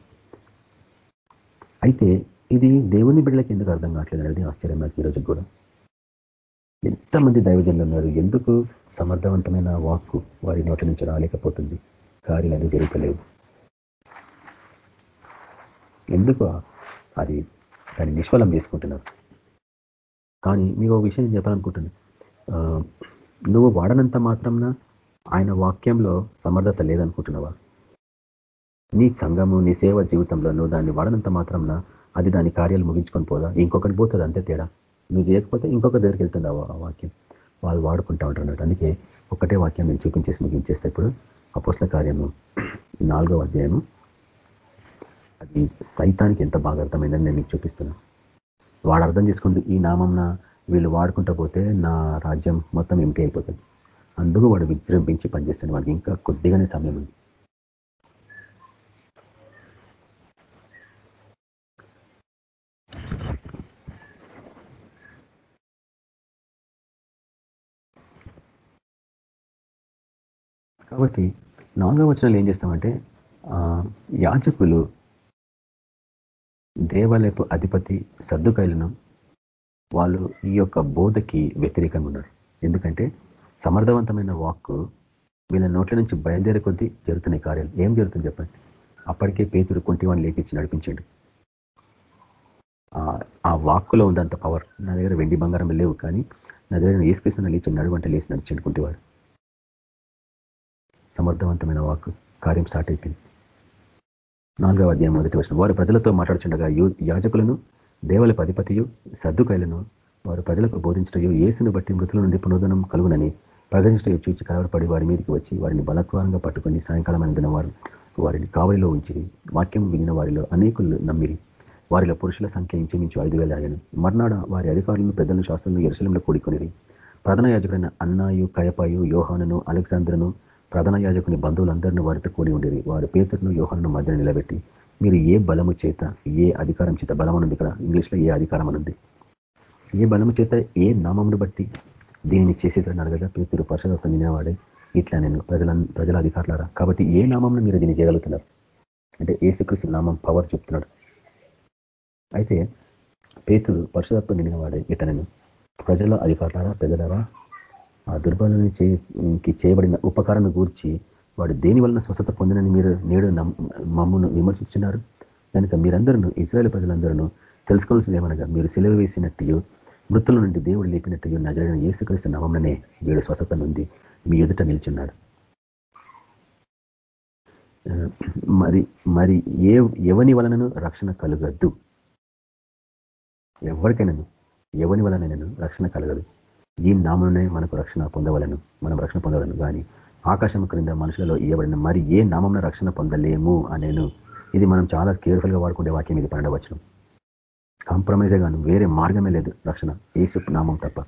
అయితే ఇది దేవుని బిడ్డలకి ఎందుకు అర్థం కావట్లేదు అనేది ఆశ్చర్యం నాకు ఈరోజు కూడా. ఎంతమంది దైవజనులు ఉన్నారు ఎందుకు సమర్థవంతమైన వాక్కు వారి నోట్ల నుంచి రాలేకపోతుంది? కార్యాలు జరుగుతలేవు ఎందుకు అది దాన్ని నిష్ఫలం చేసుకుంటున్నారు? కానీ మీకు ఒక విషయం చెప్పాలనుకుంటున్నా. నువ్వు వాడనంత మాత్రం ఆయన వాక్యంలో సమర్థత లేదనుకుంటున్నావా? నీ సంఘము నీ సేవ జీవితంలో నువ్వు దాన్ని వాడనంత మాత్రంన అది దాని కార్యాలు ముగించుకొని పోదా? ఇంకొకటి పోతుంది అంతే తేడా. నువ్వు చేయకపోతే ఇంకొక దగ్గరికి వెళ్తుంది ఆ వాక్యం. వాళ్ళు వాడుకుంటా ఉంటారు అందుకే ఒకటే వాక్యం నేను చూపించేసి ముగించేస్తే ఇప్పుడు అపోస్ల కార్యము నాలుగవ అధ్యాయము. అది సైతానికి ఎంత బాగా అర్థమైందని నేను మీకు చూపిస్తున్నా. వాడు అర్థం చేసుకుంటూ ఈ నామంన వీళ్ళు వాడుకుంటా పోతే నా రాజ్యం మొత్తం ఎంపీ అయిపోతుంది. అందుకు వాడు విజృంభించి పనిచేస్తుంది వాడికి ఇంకా కొద్దిగానే సమయం ఉంది. కాబట్టి నాలుగవ వచనంలో ఏం చేస్తామంటే యాజకులు దేవాలయపు అధిపతి సర్దుకాయలను వాళ్ళు ఈ యొక్క బోధకి వ్యతిరేకంగా ఉన్నారు. ఎందుకంటే సమర్థవంతమైన వాక్కు వీళ్ళ నోట్ల నుంచి బయలుదేరే కొద్దీ జరుగుతున్నాయి కార్యాలు. ఏం జరుగుతుంది చెప్పండి? అప్పటికే పేతురు కుంటివాణి లేపించి నడిపించండి. ఆ వాక్కులో ఉందంత పవర్ నా దగ్గర వెండి బంగారం లేవు కానీ నా దగ్గర ఏసుకృష్ణ లేచి నడువంట లేచి నడిచిండు కొంటివారు సమర్థవంతమైన వాక్ కార్యం స్టార్ట్ అయిపోయింది. నాలుగవ అధ్యాయం మొదటి వచ్చిన వారు ప్రజలతో మాట్లాడుచుండగా యాజకులను దేవుల అధిపతియు సర్దుకాయలను వారు ప్రజలకు బోధించటయో ఏసును బట్టి మృతుల నుండి పునోదనం కలుగునని ప్రకటించటయో చూచి కలవరపడి వారి మీదకి వచ్చి వారిని బలత్వారంగా పట్టుకొని సాయంకాలం అందిన వారు వారిని కావలిలో ఉంచి వాక్యం వినిన వారిలో అనేకులు నమ్మిరి. వారిలో పురుషుల సంఖ్య ఇంచుమించు ఐదు వేల ఆయన మర్నాడ వారి అధికారులను పెద్దలను శాస్త్రంలో ఎరుసలంలో కూడుకునేది ప్రధాన యాజకుడైన అన్నాయు కయపాయు యోహానును అలెగ్జాంద్రను ప్రధాన యాజకుని బంధువులందరినీ వారితో కూడి ఉండేది వారు పేతులను యోహాను మధ్యన నిలబెట్టి మీరు ఏ బలము చేత ఏ అధికారం చేత బలం అనుంది ఇక్కడ ఇంగ్లీష్లో ఏ అధికారం అనుంది ఏ బలము చేత ఏ నామమును బట్టి దీనిని చేసేదని అడగగా పేతురు. పరిశోధన వినేవాడే ఇట్లా నేను ప్రజల ప్రజల అధికారులారా. కాబట్టి ఏ నామంను మీరు దీన్ని చేయగలుగుతున్నారు? అంటే ఏసుక్రీస్తు నామం పవర్ చెప్తున్నాడు. అయితే పేతులు పరిశుధాత్మ నిండిన వాడే ఇతనను ప్రజల అధికారులారా పెద్దలారా ఆ దుర్బలని చేయబడిన ఉపకారాన్ని గూర్చి వాడు దేని వలన స్వస్థత పొందినని మీరు నేడు మమ్మను విమర్శించినారు? కనుక మీరందరూ ఇస్రాయల్ ప్రజలందరూ తెలుసుకోవాల్సింది ఏమనగా మీరు సెలవు వేసినట్టు మృతుల నుండి దేవుడు లేపినట్టు నగరైన ఏసుక్రీస్తు నవమనే వీడు స్వస్థత నుండి మీ ఎదుట నిల్చున్నాడు మరి మరి ఏ ఎవని వలనను రక్షణ కలగద్దు? ఎవరికైనాను? ఎవని వలనైనాను రక్షణ కలగదు? ఈ నామంలోనే మనకు రక్షణ పొందవలను మనం రక్షణ పొందవలను. కానీ ఆకాశం క్రింద మనుషులలో ఇవ్వబడిన మరి ఏ నామంలో రక్షణ పొందలేము అనేను. ఇది మనం చాలా కేర్ఫుల్గా వాడుకుంటే వాక్యం ఇది పన్నెండవచనం. కాంప్రమైజే గాను వేరే మార్గమే లేదు రక్షణ. ఏసు నామం తప్ప.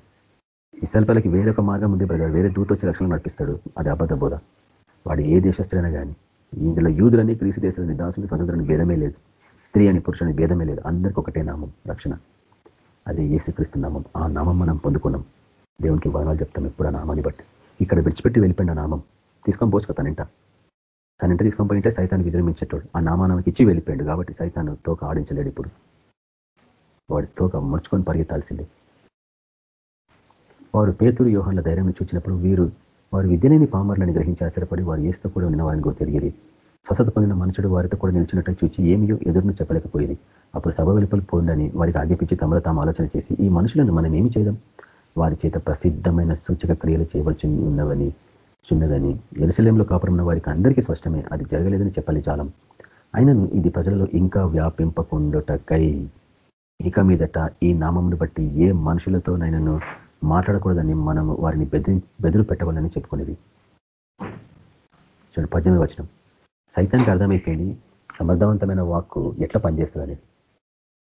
ఇసల్పలకి వేరొక మార్గం ఉంది బ్రదర్. వేరే దూత వచ్చి రక్షణ నడిపిస్తాడు. అది అబద్ధ బోధ. వాడు ఏ దేశస్తులైనా కానీ ఇందులో యూదులని క్రీస్తు దేశాలని దాసుని స్వతంత్రాన్ని భేదమే లేదు. స్త్రీ అని పురుషుని భేదమే లేదు. అందరికి ఒకటే నామం రక్షణ. అది క్రీస్తు నామం. ఆ నామం మనం పొందుకున్నాం. దేవునికి వదనాలు చెప్తాం ఎప్పుడు ఆ నామాన్ని బట్టి. ఇక్కడ విడిచిపెట్టి వెళ్ళిపోయిన నామం. తీసుకొని పోచుకో తనంట. తనంట తీసుకొని పోయింటే సైతాన్ని విజృంభించేటోడు. ఆ నామానానికి ఇచ్చి వెళ్ళిపోయాడు కాబట్టి సైతాన్ని తోక ఆడించలేడు ఇప్పుడు. వాడి తోక ముడుచుకొని పరిగెత్తాల్సిందే. వారు పేతురు వ్యూహాన్ల ధైర్యం చూచినప్పుడు వీరు వారు విద్యలేని పామర్లను గ్రహించి ఆశ్చర్యపడి వారు ఏస్తో కూడా ఉన్న వారిని కూడా తిరిగి స్వసత పొందిన మనుషుడు వారితో కూడా నిలిచినట్టు చూచి ఏమియో ఎదురును చెప్పలేకపోయింది. అప్పుడు సభ వెలుపలు పోండని వారికి ఆజ్ఞాపించి తమలో తాము ఆలోచన చేసి ఈ మనుషులను మనం ఏమి చేయడం వారి చేత ప్రసిద్ధమైన సూచక క్రియలు చేయవలసి ఉన్నవని చిన్నదని ఎరుసలేంలో కాపురమైన వారికి అందరికీ స్పష్టమే అది జరగలేదని చెప్పాలి చాలం అయినను ఇది ప్రజలలో ఇంకా వ్యాపింపకుండుటకై. ఇక మీదట ఈ నామమును బట్టి ఏ మనుషులతోనైనాను మాట్లాడకూడదని మనం వారిని బెదిరి బెదిరి పెట్టవాలని చెప్పుకునేది చూడండి పద్దెనిమిది వచ్చిన సైతానికి అర్థమైపోయింది సమర్థవంతమైన వాక్కు ఎట్లా పనిచేస్తుందని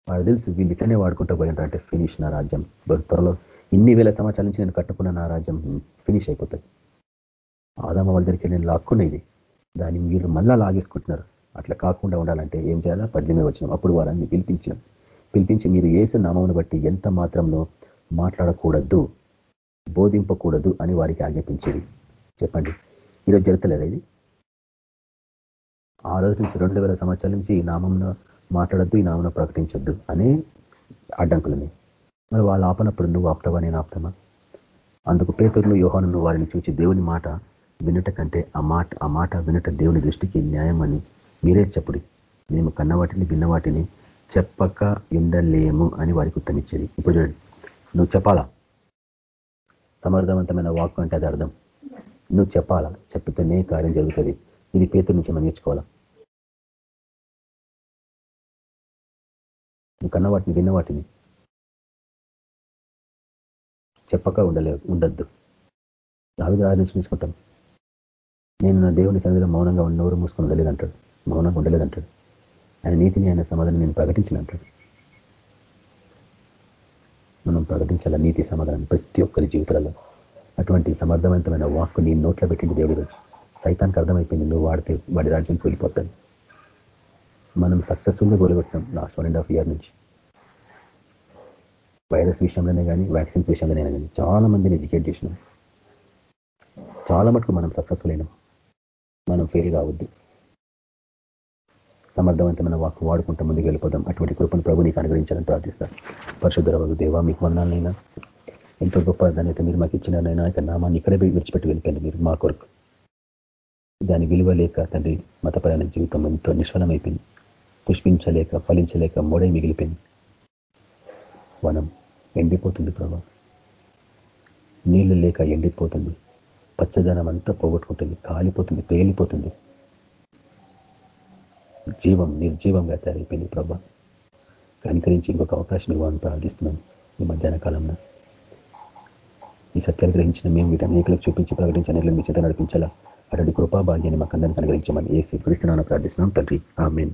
వాడు తెలుసు వీళ్ళు ఇట్లనే వాడుకుంటూ పోయినారంటే అంటే ఫినిష్ నా రాజ్యం. త్వరలో ఇన్ని వేల సంవత్సరాల నుంచి నేను కట్టుకున్న నా రాజ్యం ఫినిష్ అయిపోతుంది. ఆదామ వాళ్ళ దగ్గరికి నేను లాక్కునేది. దాన్ని మీరు మళ్ళా లాగేసుకుంటున్నారు. అట్లా కాకుండా ఉండాలంటే ఏం చేయాలా? పద్దెనిమిది వచ్చినాం. అప్పుడు వారాన్ని పిలిపించినాం. పిలిపించి మీరు ఏసు నామమును బట్టి ఎంత మాత్రంలో మాట్లాడకూడదు బోధింపకూడదు అని వారికి ఆజ్ఞాపించేది. చెప్పండి. ఈరోజు జరుగుతలేదు ఇది? ఆ రోజు నుంచి రెండు వేల సంవత్సరాల నుంచి ఈ నామంలో మాట్లాడద్దు ఈ నామంలో ప్రకటించొద్దు అనే అడ్డంకులని మరి వాళ్ళు ఆపనప్పుడు నువ్వు ఆపుతావా నేను ఆపుతామా? అందుకు పేతుర్లు యోహాను వారిని చూచి దేవుని మాట వినుట కంటే ఆ మాట ఆ మాట వినుట దేవుని దృష్టికి న్యాయం అని మీరే చెప్పుడి. మేము కన్నవాటిని విన్నవాటిని చెప్పక ఉండలేము అని వారికి ఉత్తమిచ్చేది. ఇప్పుడు చూడండి. నువ్వు చెప్పాలా? సమర్థవంతమైన వాక్ అంటే అది అర్థం. నువ్వు చెప్పాలా? చెప్పితేనే కార్యం జరుగుతుంది. ఇది పేతుల నుంచి మనం నేర్చుకోవాలా? నువ్వు కన్నవాటిని విన్నవాటిని చెప్పక ఉండలే ఉండద్దు. దావిద రాజు నుంచి తీసుకుంటాం నేను నా దేవుని సన్నిధిలో మౌనంగా ఉన్నవరు మూసుకొని ఉండలేదంటాడు. మౌనంగా ఉండలేదంటాడు. ఆయన నీతిని ఆయన సమాధానం నేను ప్రకటించినంటాడు. మనం ప్రకటించాల నీతి సమాధానం ప్రతి ఒక్కరి జీవితాలలో. అటువంటి సమర్థవంతమైన వాక్కు నీ నోట్లో పెట్టింది దేవుడి రోజు సైతానికి అర్థమైపోయింది నువ్వు వాడితే వాడి రాజ్యం కూలిపోతాను మనం సక్సెస్ఫుల్గా గొలగొట్టాం last one and half year నుంచి. వైరస్ విషయంలోనే కానీ వ్యాక్సిన్స్ విషయంలోనే కానీ చాలా మందిని ఎడ్యుకేట్ చేసినాం. చాలా మటుకు మనం సక్సెస్ఫుల్ అయినాం. మనం ఫెయిల్ కావద్దు. సమర్థవంతమైన వాక్ వాడుకుంటా ముందుకు వెళ్ళిపోదాం. అటువంటి కృపను ప్రభు నీకు అనుగ్రహించాలని ప్రార్థిస్తాను. పరిశుద్ధ దేవ మీకు వందాలైనా ఎంతో గొప్ప దాని మీరు మాకు ఇచ్చినైనా ఇక నామాన్ని ఇక్కడే విడిచిపెట్టి వెళ్ళిపోయింది మీరు మా కొరకు. దాని విలువ లేక తండ్రి మతపరమైన జీవితం ఎంతో నిష్ఫలమైపోయింది. పుష్పించలేక ఫలించలేక మూడై మిగిలిపోయింది. వనం ఎండిపోతుంది ప్రభా. నీళ్ళు లేక ఎండిపోతుంది. పచ్చదనం అంతా పోగొట్టుకుంటుంది. కాలిపోతుంది పేలిపోతుంది. జీవం నిర్జీవంగా తయారైపోయింది ప్రభా. కనికరించి ఇంకొక అవకాశం ఇవ్వాలని ప్రార్థిస్తున్నాను ఈ మధ్యాహ్న కాలంలో. ఈ సత్యాలు గ్రహించిన మేము వీటి అనేకలకు చూపించి ప్రకటించి అనేకలు మీ చేత నడిపించాలా? అటువంటి కృపా భాగ్యాన్ని మాకు అందరినీ అనుగ్రహించమని ఏసి క్రీస్తున్నా ప్రార్థిస్తున్నాం. తండ్రి ఆమెన్.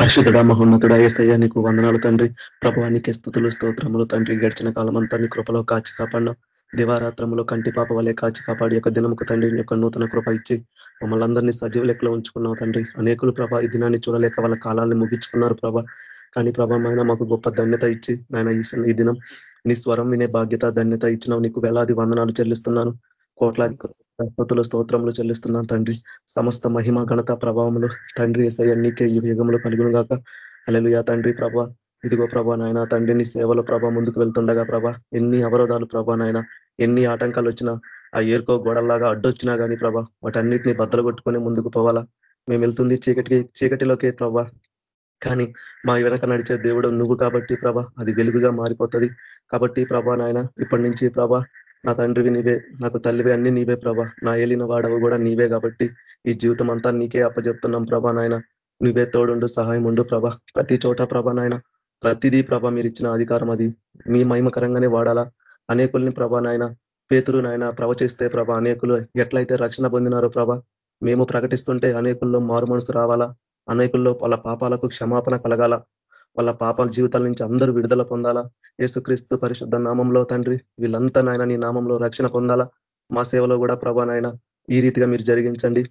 పరిశుద్ధుడ మహోన్నతుడ ఏసయ్య నీకు వందనాలు తండ్రి. ప్రభావానికి స్థుతులు స్తోత్రములు తండ్రి. గడిచిన కాలం అంతా నీ కృపలో కాచి కాపాడినాం. దివారాత్రములో కంటి పాప వలె కాచి కాపాడి యొక్క దినముకు తండ్రి యొక్క నూతన కృప ఇచ్చి మమ్మల్ని అందరినీ సజీవ లెక్కలో ఉంచుకున్నావు తండ్రి. అనేకులు ప్రభా ఈ దినాన్ని చూడలేక వాళ్ళ కాలాన్ని ముగించుకున్నారు ప్రభా. కానీ ప్రభావమైన మాకు గొప్ప ధన్యత ఇచ్చి నాయన ఈ దినం నీ స్వరం వినే బాధ్యత ధన్యత ఇచ్చినావు. నీకు వేలాది వందనాలు చెల్లిస్తున్నాను. కోట్లాది స్థుతులు స్తోత్రములు చెల్లిస్తున్నాను తండ్రి. సమస్త మహిమ ఘనత ప్రభావములు తండ్రి ఎసయ్య నీకే ఈ యుగములు కలుగును గాక అలెలుయా తండ్రి ప్రభ. ఇదిగో ప్రభా నాయన తండ్రిని సేవల ప్రభ ముందుకు వెళ్తుండగా ప్రభ ఎన్ని అవరోధాలు ప్రభా నాయన ఎన్ని ఆటంకాలు వచ్చినా ఆ ఏర్కో గోడల్లాగా అడ్డొచ్చినా కానీ ప్రభా వాటన్నిటిని బద్దలు కొట్టుకొని ముందుకు పోవాలా. మేము వెళ్తుంది చీకటి చీకటిలోకే ప్రభా. కానీ మా వెనక నడిచే దేవుడు నువ్వు కాబట్టి ప్రభ అది వెలుగుగా మారిపోతుంది. కాబట్టి ప్రభా నాయన ఇప్పటి నుంచి ప్రభ నా తండ్రివి నీవే నాకు తల్లివి అన్ని నీవే ప్రభ. నా ఏలిన వాడవు కూడా నీవే కాబట్టి ఈ జీవితం అంతా నీకే అప్పజెప్తున్నాం ప్రభా నాయన. నువ్వే తోడుండు సహాయం ఉండు ప్రభ. ప్రతి చోట ప్రభ నాయన. ప్రతిదీ ప్రభ మీరు ఇచ్చిన అధికారం అది. మీ మహిమకరంగానే వాడాలా. అనేకుల్ని ప్రభా నాయన పేతురు నాయన ప్రవచిస్తే ప్రభ అనేకులు ఎట్లయితే రక్షణ పొందినారో ప్రభ మేము ప్రకటిస్తుంటే అనేకుల్లో మారు మనసు రావాలా. అనేకుల్లో వాళ్ళ పాపాలకు క్షమాపణ కలగాల. వాళ్ళ పాపాల జీవితాల నుంచి అందరూ విడుదల పొందాలా. యేసుక్రీస్తు పరిశుద్ధ నామంలో తండ్రి వీళ్ళంతా నాయన నీ నామంలో రక్షణ పొందాలా? మా సేవలో కూడా ప్రభా నాయన ఈ రీతిగా మీరు జరిగించండి.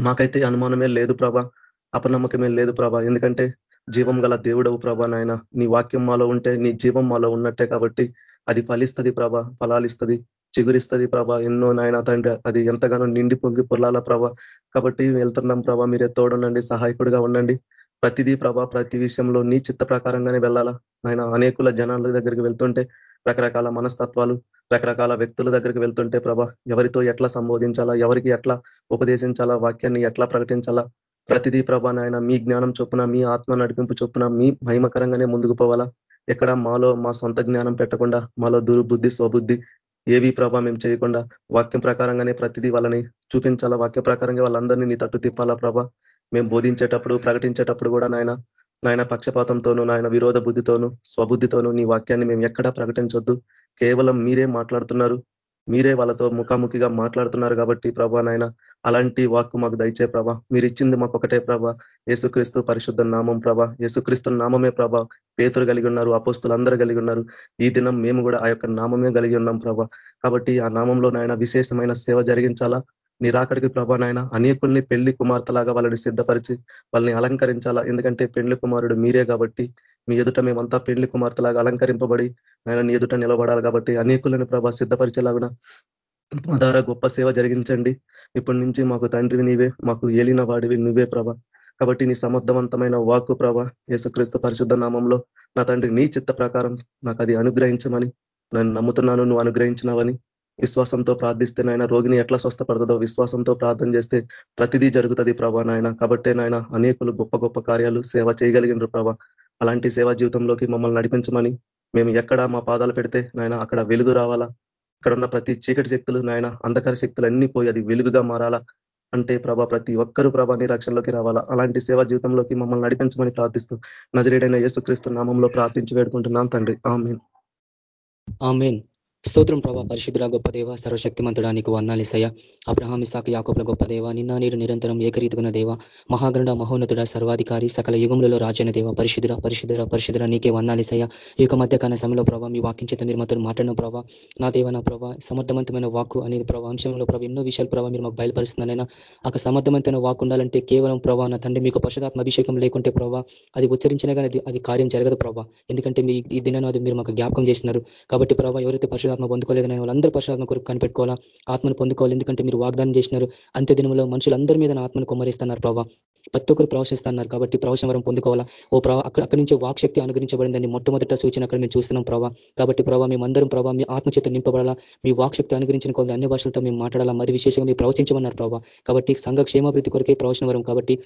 మాకైతే అనుమానమే లేదు ప్రభా. అపనమ్మకమే లేదు ప్రభా. ఎందుకంటే జీవం గల దేవుడవు ప్రభా నాయన. నీ వాక్యం మాలో ఉంటే నీ జీవం మాలో ఉన్నట్టే కాబట్టి అది ఫలిస్తుంది ప్రభ ఫలాలిస్తుంది చిగురిస్తుంది ప్రభ. ఎన్నో నాయన తండ్రి అది ఎంతగానో నిండి పొంగి పొలాల ప్రభ. కాబట్టి వెళ్తున్నాం ప్రభ. మీరే తోడుండండి సహాయకుడిగా ఉండండి. ప్రతిదీ ప్రభా ప్రతి విషయంలో నీ చిత్త ప్రకారంగానే వెళ్ళాలా? నాయన అనేకుల జనాల దగ్గరికి వెళ్తుంటే రకరకాల మనస్తత్వాలు రకరకాల వ్యక్తుల దగ్గరికి వెళ్తుంటే ప్రభ ఎవరితో ఎట్లా సంబోధించాలా? ఎవరికి ఎట్లా ఉపదేశించాలా? వాక్యాన్ని ఎట్లా ప్రకటించాలా? ప్రతిదీ ప్రభ నాయన మీ జ్ఞానం చొప్పున మీ ఆత్మ నడిపింపు చొప్పున మీ మహిమకరంగానే ముందుకు పోవాలా? ఎక్కడ మాలో మా సొంత జ్ఞానం పెట్టకుండా మాలో దుర్బుద్ధి స్వబుద్ధి ఏవి ప్రభా మేము చేయకుండా వాక్యం ప్రకారంగానే ప్రతిదీ వాళ్ళని చూపించాలా? వాక్య ప్రకారంగా వాళ్ళందరినీ నీ తట్టు తిప్పాలా ప్రభా? మేము బోధించేటప్పుడు ప్రకటించేటప్పుడు కూడా నాయన నాయన పక్షపాతంతోనూ నాయన విరోధ బుద్ధితోనూ స్వబుద్ధితోనూ నీ వాక్యాన్ని మేము ఎక్కడా ప్రకటించొద్దు. కేవలం మీరే మాట్లాడుతున్నారు. మీరే వాళ్ళతో ముఖాముఖిగా మాట్లాడుతున్నారు కాబట్టి ప్రభా నాయన అలాంటి వాక్కు మాకు దయచే ప్రభ. మీరు ఇచ్చింది మాకు ఒకటే ప్రభ. యేసుక్రీస్తు పరిశుద్ధ నామం ప్రభ. యేసుక్రీస్తు నామమే ప్రభ. పేతులు కలిగి ఉన్నారు అపోస్తులు అందరూ కలిగి ఉన్నారు. ఈ దినం మేము కూడా ఆ యొక్క నామమే కలిగి ఉన్నాం ప్రభ. కాబట్టి ఆ నామంలో నాయన విశేషమైన సేవ జరిగించాలా? నిరాకడికి ప్రభా నాయన అనేకుల్ని పెళ్ళి కుమార్తెలాగా వాళ్ళని సిద్ధపరిచి వాళ్ళని అలంకరించాలా? ఎందుకంటే పెళ్ళి కుమారుడు మీరే కాబట్టి మీ ఎదుట మేమంతా పెళ్ళి కుమార్తెలాగా అలంకరింపబడి ఆయన నీ ఎదుట నిలబడాలి కాబట్టి అనేకులను ప్రభా సిద్ధపరిచేలాగున మా ద్వారా గొప్ప సేవ జరిగించండి. ఇప్పటి నుంచి మాకు తండ్రివి నీవే మాకు ఏలిన వాడివి నువ్వే ప్రభ. కాబట్టి నీ సమర్థవంతమైన వాక్కు ప్రభ యేసుక్రీస్తు పరిశుద్ధ నామంలో నా తండ్రి నీ చిత్త ప్రకారం నాకు అది అనుగ్రహించమని నేను నమ్ముతున్నాను నువ్వు అనుగ్రహించినవని విశ్వాసంతో ప్రార్థిస్తే నాయన రోగిని ఎట్లా స్వస్థపడుతుందో విశ్వాసంతో ప్రార్థన చేస్తే ప్రతిదీ జరుగుతుంది ప్రభా నాయన. కాబట్టే నాయన అనేకులు గొప్ప గొప్ప కార్యాలు సేవ చేయగలిగినారు ప్రభా. అలాంటి సేవా జీవితంలోకి మమ్మల్ని నడిపించమని మేము ఎక్కడ మా పాదాలు పెడితే నాయన అక్కడ వెలుగు రావాలా? ఇక్కడ ఉన్న ప్రతి చీకటి శక్తులు నాయన అంధకార శక్తులు అన్ని పోయి అది వెలుగుగా మారాలా? అంటే ప్రభా ప్రతి ఒక్కరూ ప్రభా నీ రక్షణలోకి రావాలా? అలాంటి సేవా జీవితంలోకి మమ్మల్ని నడిపించమని ప్రార్థిస్తూ నజరేడైన యేసుక్రీస్తు నామంలో ప్రార్థించి వేడుకుంటున్నాం తండ్రి. ఆమెన్. ఆమెన్. స్తోత్రం ప్రభా. పరిశుద్ధుల గొప్ప దేవ సర్వశక్తిమంతుడా నీకు వందాలిసయ్య అబ్రహామి సాక యాకోపుల గొప్ప దేవ నిన్న నీరు నిరంతరం ఏకరీతున్న దేవ మహాగరుడ మహోన్నతుడ సర్వాధికారి సకల యుగములలో రాజైన దేవ పరిశుద్ధుర పరిశుద్ధుర పరిశుద్ధుర నీకే వందాలిసయ్య ఈ యొక్క మధ్యకాల సమయంలో ప్రభావ మీ వాక్యం మీరు మాతో మాట్లాడిన ప్రభావ నా దేవ నా ప్రభావ సమర్థవంతమైన వాక్కు అనేది ప్రభావ అంశంలో ప్రభావ ఎన్నో విషయాలు ప్రభావ మీరు మాకు బయలుపరుస్తుందనైనా ఆ సమర్థవంతమైన వాక్కు ఉండాలంటే కేవలం ప్రభావ నా తండ్రి మీకు పశుధాత్మ అభిషేకం లేకుంటే ప్రభావ అది ఉచ్చరించినా కానీ అది కార్యం జరగదు ప్రభావ ఎందుకంటే మీ ఈ దినాన్ని అది మీరు మాకు జ్ఞాపకం చేసినారు కాబట్టి ప్రభావ ఎవరైతే పరిశుధాత్మ పొందుకోలేదని వాళ్ళందరూ పరిశుధాత్మ కొరకు కనిపెట్టుకోవాలా? ఆత్మను పొందుకోవాలి. ఎందుకంటే మీరు వాగ్దానం చేసినారు. అంత్య దినంలో మనుషులందరి మీద ఆత్మను కుమ్మరిస్తున్నారు ప్రభావ ప్రతి ఒక్కరు ప్రవేశిస్తున్నారు కాబట్టి ప్రవేశం వరం పొందుకోవాలా? ఓ ప్రభావ అక్కడ అక్కడి నుంచి వాక్శక్తి అనుగ్రహించబడిందని మొట్టమొదట సూచన అక్కడ మేము చూస్తున్నాం ప్రభావ కాబట్టి ప్రభావ మేమందరం ప్రభావ మీ ఆత్మచేత నింపబడాలా? మీ వాక్శక్తి అనుగ్రహించిన కొద్ది అన్ని భాషలతో మేము మాట్లాడాలా? మరి విశేషంగా మీరు ప్రవచించమన్నారు ప్రభావ కాబట్టి సంఘ క్షేమాభివృద్ధి కొరకే ప్రవచన వరం కాబట్టి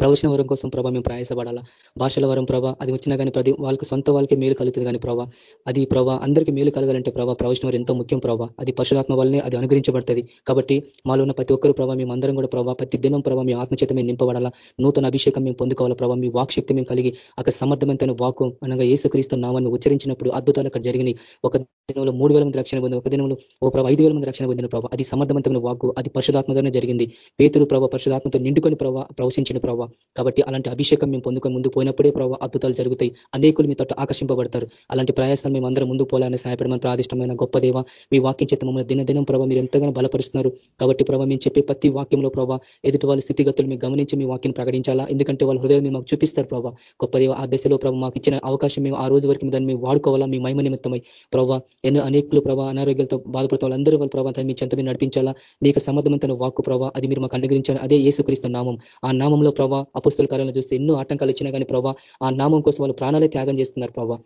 ప్రవచన వరం కోసం ప్రభా మేము ప్రయాసపడాలా? భాషల వరం ప్రభా అది వచ్చినా కానీ ప్రతి వాళ్ళకి సొంత వాళ్ళకి మేలు కలుగుతుంది కానీ ప్రభా. అది ప్రభా అందరికీ మేలు కలగాలంటే ప్రభా ప్రవచన వరం ఎంతో ముఖ్యం ప్రభా. అది పశురాత్మ వల్లనే అది అనుగ్రహించబడుతుంది. కాబట్టి మాలో ఉన్న ప్రతి ఒక్కరు ప్రభావ మేము అందరం కూడా ప్రభావ ప్రతి దినం ప్రభావ మీ ఆత్మచేత మేము నింపబడాలా? నూతన అభిషేకం మేము పొందుకోవాలా ప్రభావ మీ వాక్శక్తి మేము కలిగి అక్కడ సమర్థవంతమైన వాకు అనగా ఏసుక్రీస్తు నామాన్ని ఉచ్చరించినప్పుడు అద్భుతాలు అక్కడ జరిగినాయి. ఒక దినంలో మూడు వేల మంది రక్షణ పొందిన ఒక దినంలో ఓ ప్రభావ ఐదు వేల మంది రక్షణ పొందిన ప్రభావ అది సమర్థవంతమైన వాకు అది పరిశుధాత్మతోనే జరిగింది. పేతురు ప్రభావ పరిశుధాత్మతో నిండుకొని ప్రభావ ప్రవచించిన ప్రభావ ప్రభావ కాబట్టి అలాంటి అభిషేకం మేము పొందుకొని ముందు పోయినప్పుడే ప్రభావ అద్భుతాలు జరుగుతాయి. అనేకులు మీ తట్టు ఆకర్షింపబడతారు. అలాంటి ప్రయాసాలు మేము అందరం ముందు పోలాలని సహాయపడమని ప్రాదిష్టమైన గొప్ప దేవ మీ వాక్యం చేత మమ్మల్ని దినదినం ప్రభావ మీరు ఎంతగానో బలపరుస్తున్నారు. కాబట్టి ప్రభావ మేము చెప్పే ప్రతి వాక్యంలో ప్రభావ ఎదుటి వాళ్ళ స్థితిగతులు మేము గమనించి మీ వాక్యం ప్రకటించాలా? ఎందుకంటే వాళ్ళ హృదయం మేము మాకు చూపిస్తారు ప్రభావ గొప్ప దేవ ఆ దశలో ప్రభావ మాకు ఇచ్చిన అవకాశం మేము ఆ రోజు వరకు దాన్ని మేము వాడుకోవాలా? మీ మహిమ నిమిత్తమై. ప్రభావ ఎన్నో అనేకులు ప్రభావ అనారోగ్యాలతో బాధపడతా వాళ్ళందరూ వాళ్ళ ప్రభావ మీ చెంత మీద నడిపించాలా? మీకు సంబంధమైన వాక్కు ప్రభావ అది మీరు మాకు అనుగ్రహించాలి అదే ఏసుక్రీస్తు నామం. ఆ నామంలో ప్రభావ అపుస్తుల కార్యాలను చూస్తే ఎన్నో ఆటంకాలు ఇచ్చినా కానీ ప్రభావ ఆ నామం కోసం వాళ్ళు ప్రాణాలే త్యాగం చేస్తున్నారు ప్రభావ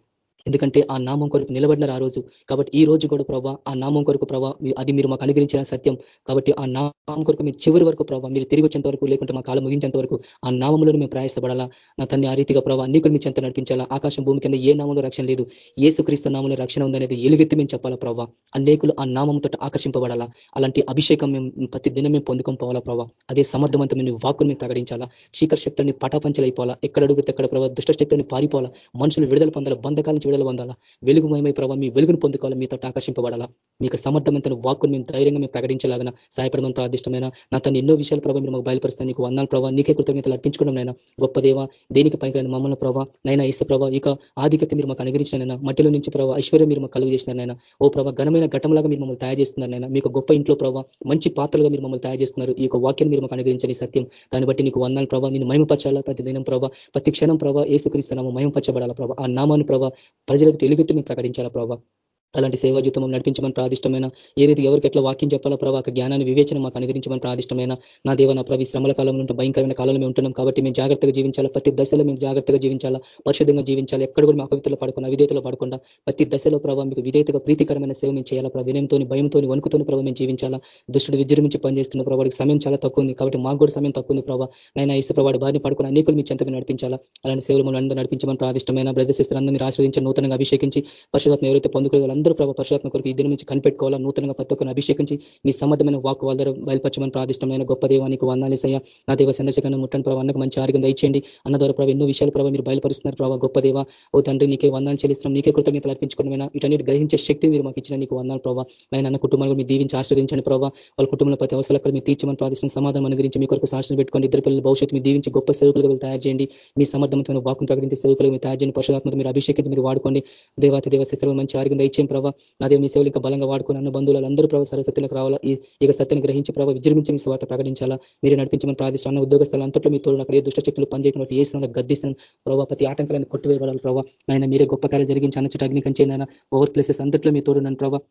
ఎందుకంటే ఆ నామం కొరకు నిలబడినారు ఆ రోజు. కాబట్టి ఈ రోజు కూడా ప్రభావ ఆ నామం కొరకు ప్రభావ అది మీరు మాకు అనుగ్రహించిన సత్యం. కాబట్టి ఆ నామం కొరకు మీరు చివరి వరకు ప్రభావ మీరు తిరిగి వచ్చేంత వరకు లేకుంటే మా కాలం ముగించేంత వరకు ఆ నామంలో మేము ప్రయాసపడాలా. నా తన్ని ఆ రీతిగా ప్రభావ అన్ని మీ చెంత నడిపించాలా. ఆకాశం భూమి కింద ఏ నామంలో రక్షణ లేదు. ఏసుక్రీస్తు నామంలో రక్షణ ఉందనేది ఎలుగెత్తి మేము చెప్పాలా ప్రభావ అనేకులు ఆ నామంతో ఆకర్షింపబడాలా. అలాంటి అభిషేకం మేము ప్రతి దినం మేము పొందుకొని పోవాలా ప్రభావ అదే సమర్థవంతమైన వాక్కుని మేము ప్రకటించాలా. చీకర శక్తుల్ని పటాపంచలైపోవాలా. ఎక్కడ అడుగుతే ఎక్కడ ప్రభావ దుష్ట శక్తుల్ని పారిపోవాలా. మనుషులు విడుదల పొందాలా. బంధకాల నుంచి మహిమలు పొందాలా వెలుగు వెలుగుమయమై ప్రభావ మీ వెలుగును పొందుకోవాలి మీతో ఆకర్షింపబడాలా. మీకు సమర్థవంతమైన వాక్కును మేము ధైర్యంగా మేము ప్రకటించలాగిన సాయపడమని ప్రార్థిష్టమైన నా తను ఎన్నో విషయాల ప్రభావ మీరు మాకు బయలుపరుస్తాను నీకు వందాల ప్రభావ నీకే కృతజ్ఞతలు అర్పించుకోవడం నైనా గొప్ప దేవ దేనికి పైన మమ్మల్ని ప్రభావ నైనా ఇస్తే ప్రభావ ఇక ఆధిక్యత మీరు మాకు అనుగ్రహించినైనా మట్టిలో నుంచి ప్రభావ ఐశ్వర్యం మీరు మాకు కలుగు చేసినారైనా ఓ ప్రభావ ఘనమైన ఘటంలాగా మీరు మమ్మల్ని తయారు చేస్తున్నారైనా మీకు గొప్ప ఇంట్లో ప్రభావ మంచి పాత్రలుగా మీరు మమ్మల్ని తయారు చేస్తున్నారు. ఈ యొక్క వాక్యం మీరు మాకు అనుగ్రహించని సత్యం. దాన్ని బట్టి నీకు వందాలు ప్రభావ నేను మహిమపరచాలా ప్రతి దినం ప్రభావ ప్రతి క్షణం ప్రభావ ఏసుక్రీస్తున్నాము మహిమపరచబడాలా ప్రభావ ఆ నామాన్ని ప్రభావ ప్రజలకు తెలుగుతూ ప్రకటించాలా ప్రభావ అలాంటి సేవా జీవితం నడిపించమని ప్రాదిష్టమైన ఏ రీతి ఎవరికి ఎట్లా వాక్యం చెప్పాలో ప్రభావ జ్ఞానాన్ని వివేచన మాకు అనుగ్రహించమని ప్రాదిష్టమైన నా దేవ నా ప్రభు శ్రమల కాలంలో ఉంటే భయంకరమైన కాలంలో మేము ఉంటున్నాం కాబట్టి మేము జాగ్రత్తగా జీవించాలా? ప్రతి దశలో మేము జాగ్రత్తగా జీవించాలా? పరిశుద్ధంగా జీవించాలి? ఎక్కడ కూడా మా అపవిత్రలో పడకుండా విధేతలో పడకుండా ప్రతి దశలో ప్రభావ మీకు విధేతగా ప్రీతికరమైన సేవ మేము చేయాలా ప్రభావ వినయంతో భయంతో వణుకుతో ప్రభావ మేము జీవించాలా? దుష్టుడు విజృంభించి పనిచేస్తున్న ప్రభావానికి సమయం చాలా తక్కువ ఉంది కాబట్టి మాకు కూడా సమయం తక్కువ ఉంది ప్రభావ నైనా ఇసు ప్రభావ బారిని పడుకుని అనేకులు మీ చెంత నడిపించాలా? అలాంటి సేవలు మనం అందరూ నడిపించమని ప్రాదిష్టమైన బ్రదర్ సిస్టర్ అందరూ మీరు నూతనంగా అభిషేకించి పరిశుధాత్మ ఎవరైతే పొందుకునే అందరూ ప్రభావ పరిశుభాత్మ కొరకు ఈ దిన నుంచి కనిపెట్టుకోవాలా? నూతనంగా ప్రతి ఒక్కరిని అభిషేకించి మీ సంబంధమైన వాక్ వాళ్ళ ద్వారా బయలుపరచమని ప్రాదిష్టమైన గొప్ప దేవానికి వందాలేసయ్య నా దేవ సందర్శకంగా ముట్టని ప్రభావ అన్నకు మంచి ఆరోగ్యం దయచేయండి. అన్న ద్వారా ప్రభావ ఎన్నో విషయాలు ప్రభావ మీరు బయలుపరుస్తున్నారు ప్రభావ గొప్ప దేవ. ఓ తండ్రి నీకే వందాలు చెల్లిస్తున్నాం. నీకే కృతజ్ఞతలు అర్పించుకోవడమైనా వీటన్నిటి గ్రహించే శక్తి మీరు మాకు ఇచ్చిన నీకు వందాలు ప్రభావ ఆయన అన్న కుటుంబాలు మీరు దీవించి ఆశ్రదించండి ప్రభావ వాళ్ళ కుటుంబంలో ప్రతి అవసరాలు మీరు తీర్చమని ప్రాదిష్టం సమాధానం అనుగ్రహించి మీ కొరకు సాక్షులు పెట్టుకోండి. ఇద్దరు పిల్లల భవిష్యత్తు మీరు దీవించి గొప్ప సేవకులుగా మీరు తయారు చేయండి. మీ సమర్థవంతమైన వాకును ప్రకటించే సేవకులు మీరు తయారు చేయండి. పశురాత్మక మీరు అభిషేకించి మీరు వాడుకోండి. దేవాత దేవ శిశువులు మంచి ఆరోగ్యం దయచేయం ప్రభావ నాదే మీ సేవలు ఇంకా బలంగా వాడుకుని అన్న బంధువులందరూ ప్రభావ సరస్వతిలోకి రావాలా? ఈ ఇక సత్యాన్ని గ్రహించి ప్రభావ విజృంభించి మీ స్వార్థ ప్రకటించాలా? మీరు నడిపించమని ప్రార్థిస్తాను అన్న ఉద్యోగస్తులు అంతట్లో మీ తోడు అక్కడ ఏ దుష్టశక్తులు పనిచేయడం ఏ స్థానంలో గద్దిస్తాను ప్రభావ ప్రతి ఆటంకాలను కొట్టివేయబడాలి ప్రభావ నాయన మీరే గొప్ప కార్యం జరిగించి అన్న చుట్టూ అగ్నికంచేనా ఓవర్ ప్లేసెస్ అంతట్లో మీ తోడు నన్ను ప్రభావ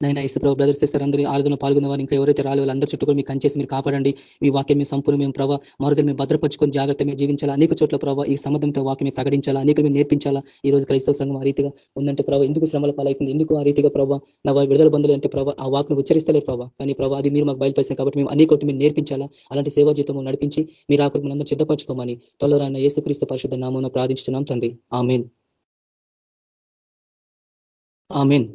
నైనా ఇసు ప్రభావ బ్రదర్స్ సిస్టర్ అందరూ ఆరాధన పాల్గొన్న వారు ఇంకా ఎవరైతే రాలి వాళ్ళందరూ చుట్టూ మీకు కంచేసి మీరు కాపాడండి. మీ వాక్యం మీ సంపూర్ణ మేము ప్రభావ మరొకరు మేము భద్రపరుచుకొని జాగ్రత్త మేము జీవించాలా? అనేక చోట్ల ప్రభావ ఈ సమర్థంతో వాక్యం ప్రకటించాలా? అనేక మేము నేర్పించాలా? ఈ రోజు క్రైస్తవ సంఘం ఆ రీతిగా ఉందంటే ప్రభావ ఎందుకు శ్రమల పాలవుతుంది ఎందుకు ఆ రీతిగా ప్రభావ నా విడుదల బంధులు అంటే ప్రభావ ఆ వాక్ను ఉచ్చరిస్తలేరు ప్రభావ కానీ ప్రభావ అది మీరు మాకు బయలుపరిస్తాం కాబట్టి మేము అనేక మీరు నేర్పించాలా? అలాంటి సేవా జీతం నడిపించి మీరు ఆకులు మనందరూ సిద్ధపరచుకోమని త్వరలో యేసుక్రీస్తు పరిశుద్ధ నామం ప్రార్థించున్నాం తండ్రి. ఆమెన్. ఆమెన్.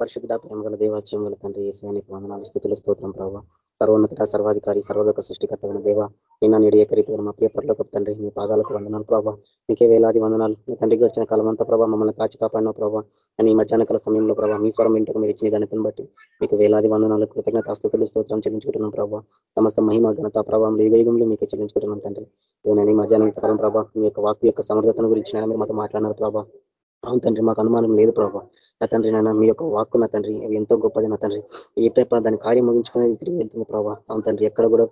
పరిశుద్ధ ప్రేమ గల దేవాచ్యం గల తండ్రి ఏసానికి వందనాలు స్థితులు స్తోత్రం ప్రభావ సర్వోన్నత సర్వాధికారి సర్వలోక సృష్టికర్తమైన దేవ నిన్న నేడు ఏకరీతిగా మా ప్రియ పరలోక తండ్రి మీ పాదాలకు వందనాలు ప్రభావ మీకే వేలాది వందనాలు. మీ తండ్రికి వచ్చిన కాలం అంతా ప్రభావ మమ్మల్ని కాచి కాపాడిన ప్రభావ అని ఈ మధ్యాహ్న కాల సమయంలో ప్రభావ మీ స్వరం ఇంటికి మీరు ఇచ్చిన దానిని బట్టి మీకు వేలాది వందనాలు కృతజ్ఞత స్థుతులు స్తోత్రం చెల్లించుకుంటున్నాం ప్రభావ సమస్త మహిమ ఘనత ప్రభావం యుగయుగంలో మీకు చెల్లించుకుంటున్నాం తండ్రి. నేను మధ్యాహ్నం కాలం ప్రభావ మీ యొక్క వాక్య యొక్క సమర్థతను గురించి మీరు మాతో మాట్లాడినారు ప్రభావ అవును తండ్రి మాకు అనుమానం లేదు ప్రభావ నా తండ్రి నాయన మీ యొక్క వాక్కు నా తండ్రి ఎంతో గొప్పది నా తండ్రి. ఏ టైప్ దాని కార్యం ముగించుకునేది తిరిగి వెళ్తుంది ప్రభావ అవును తండ్రి ఎక్కడ కూడా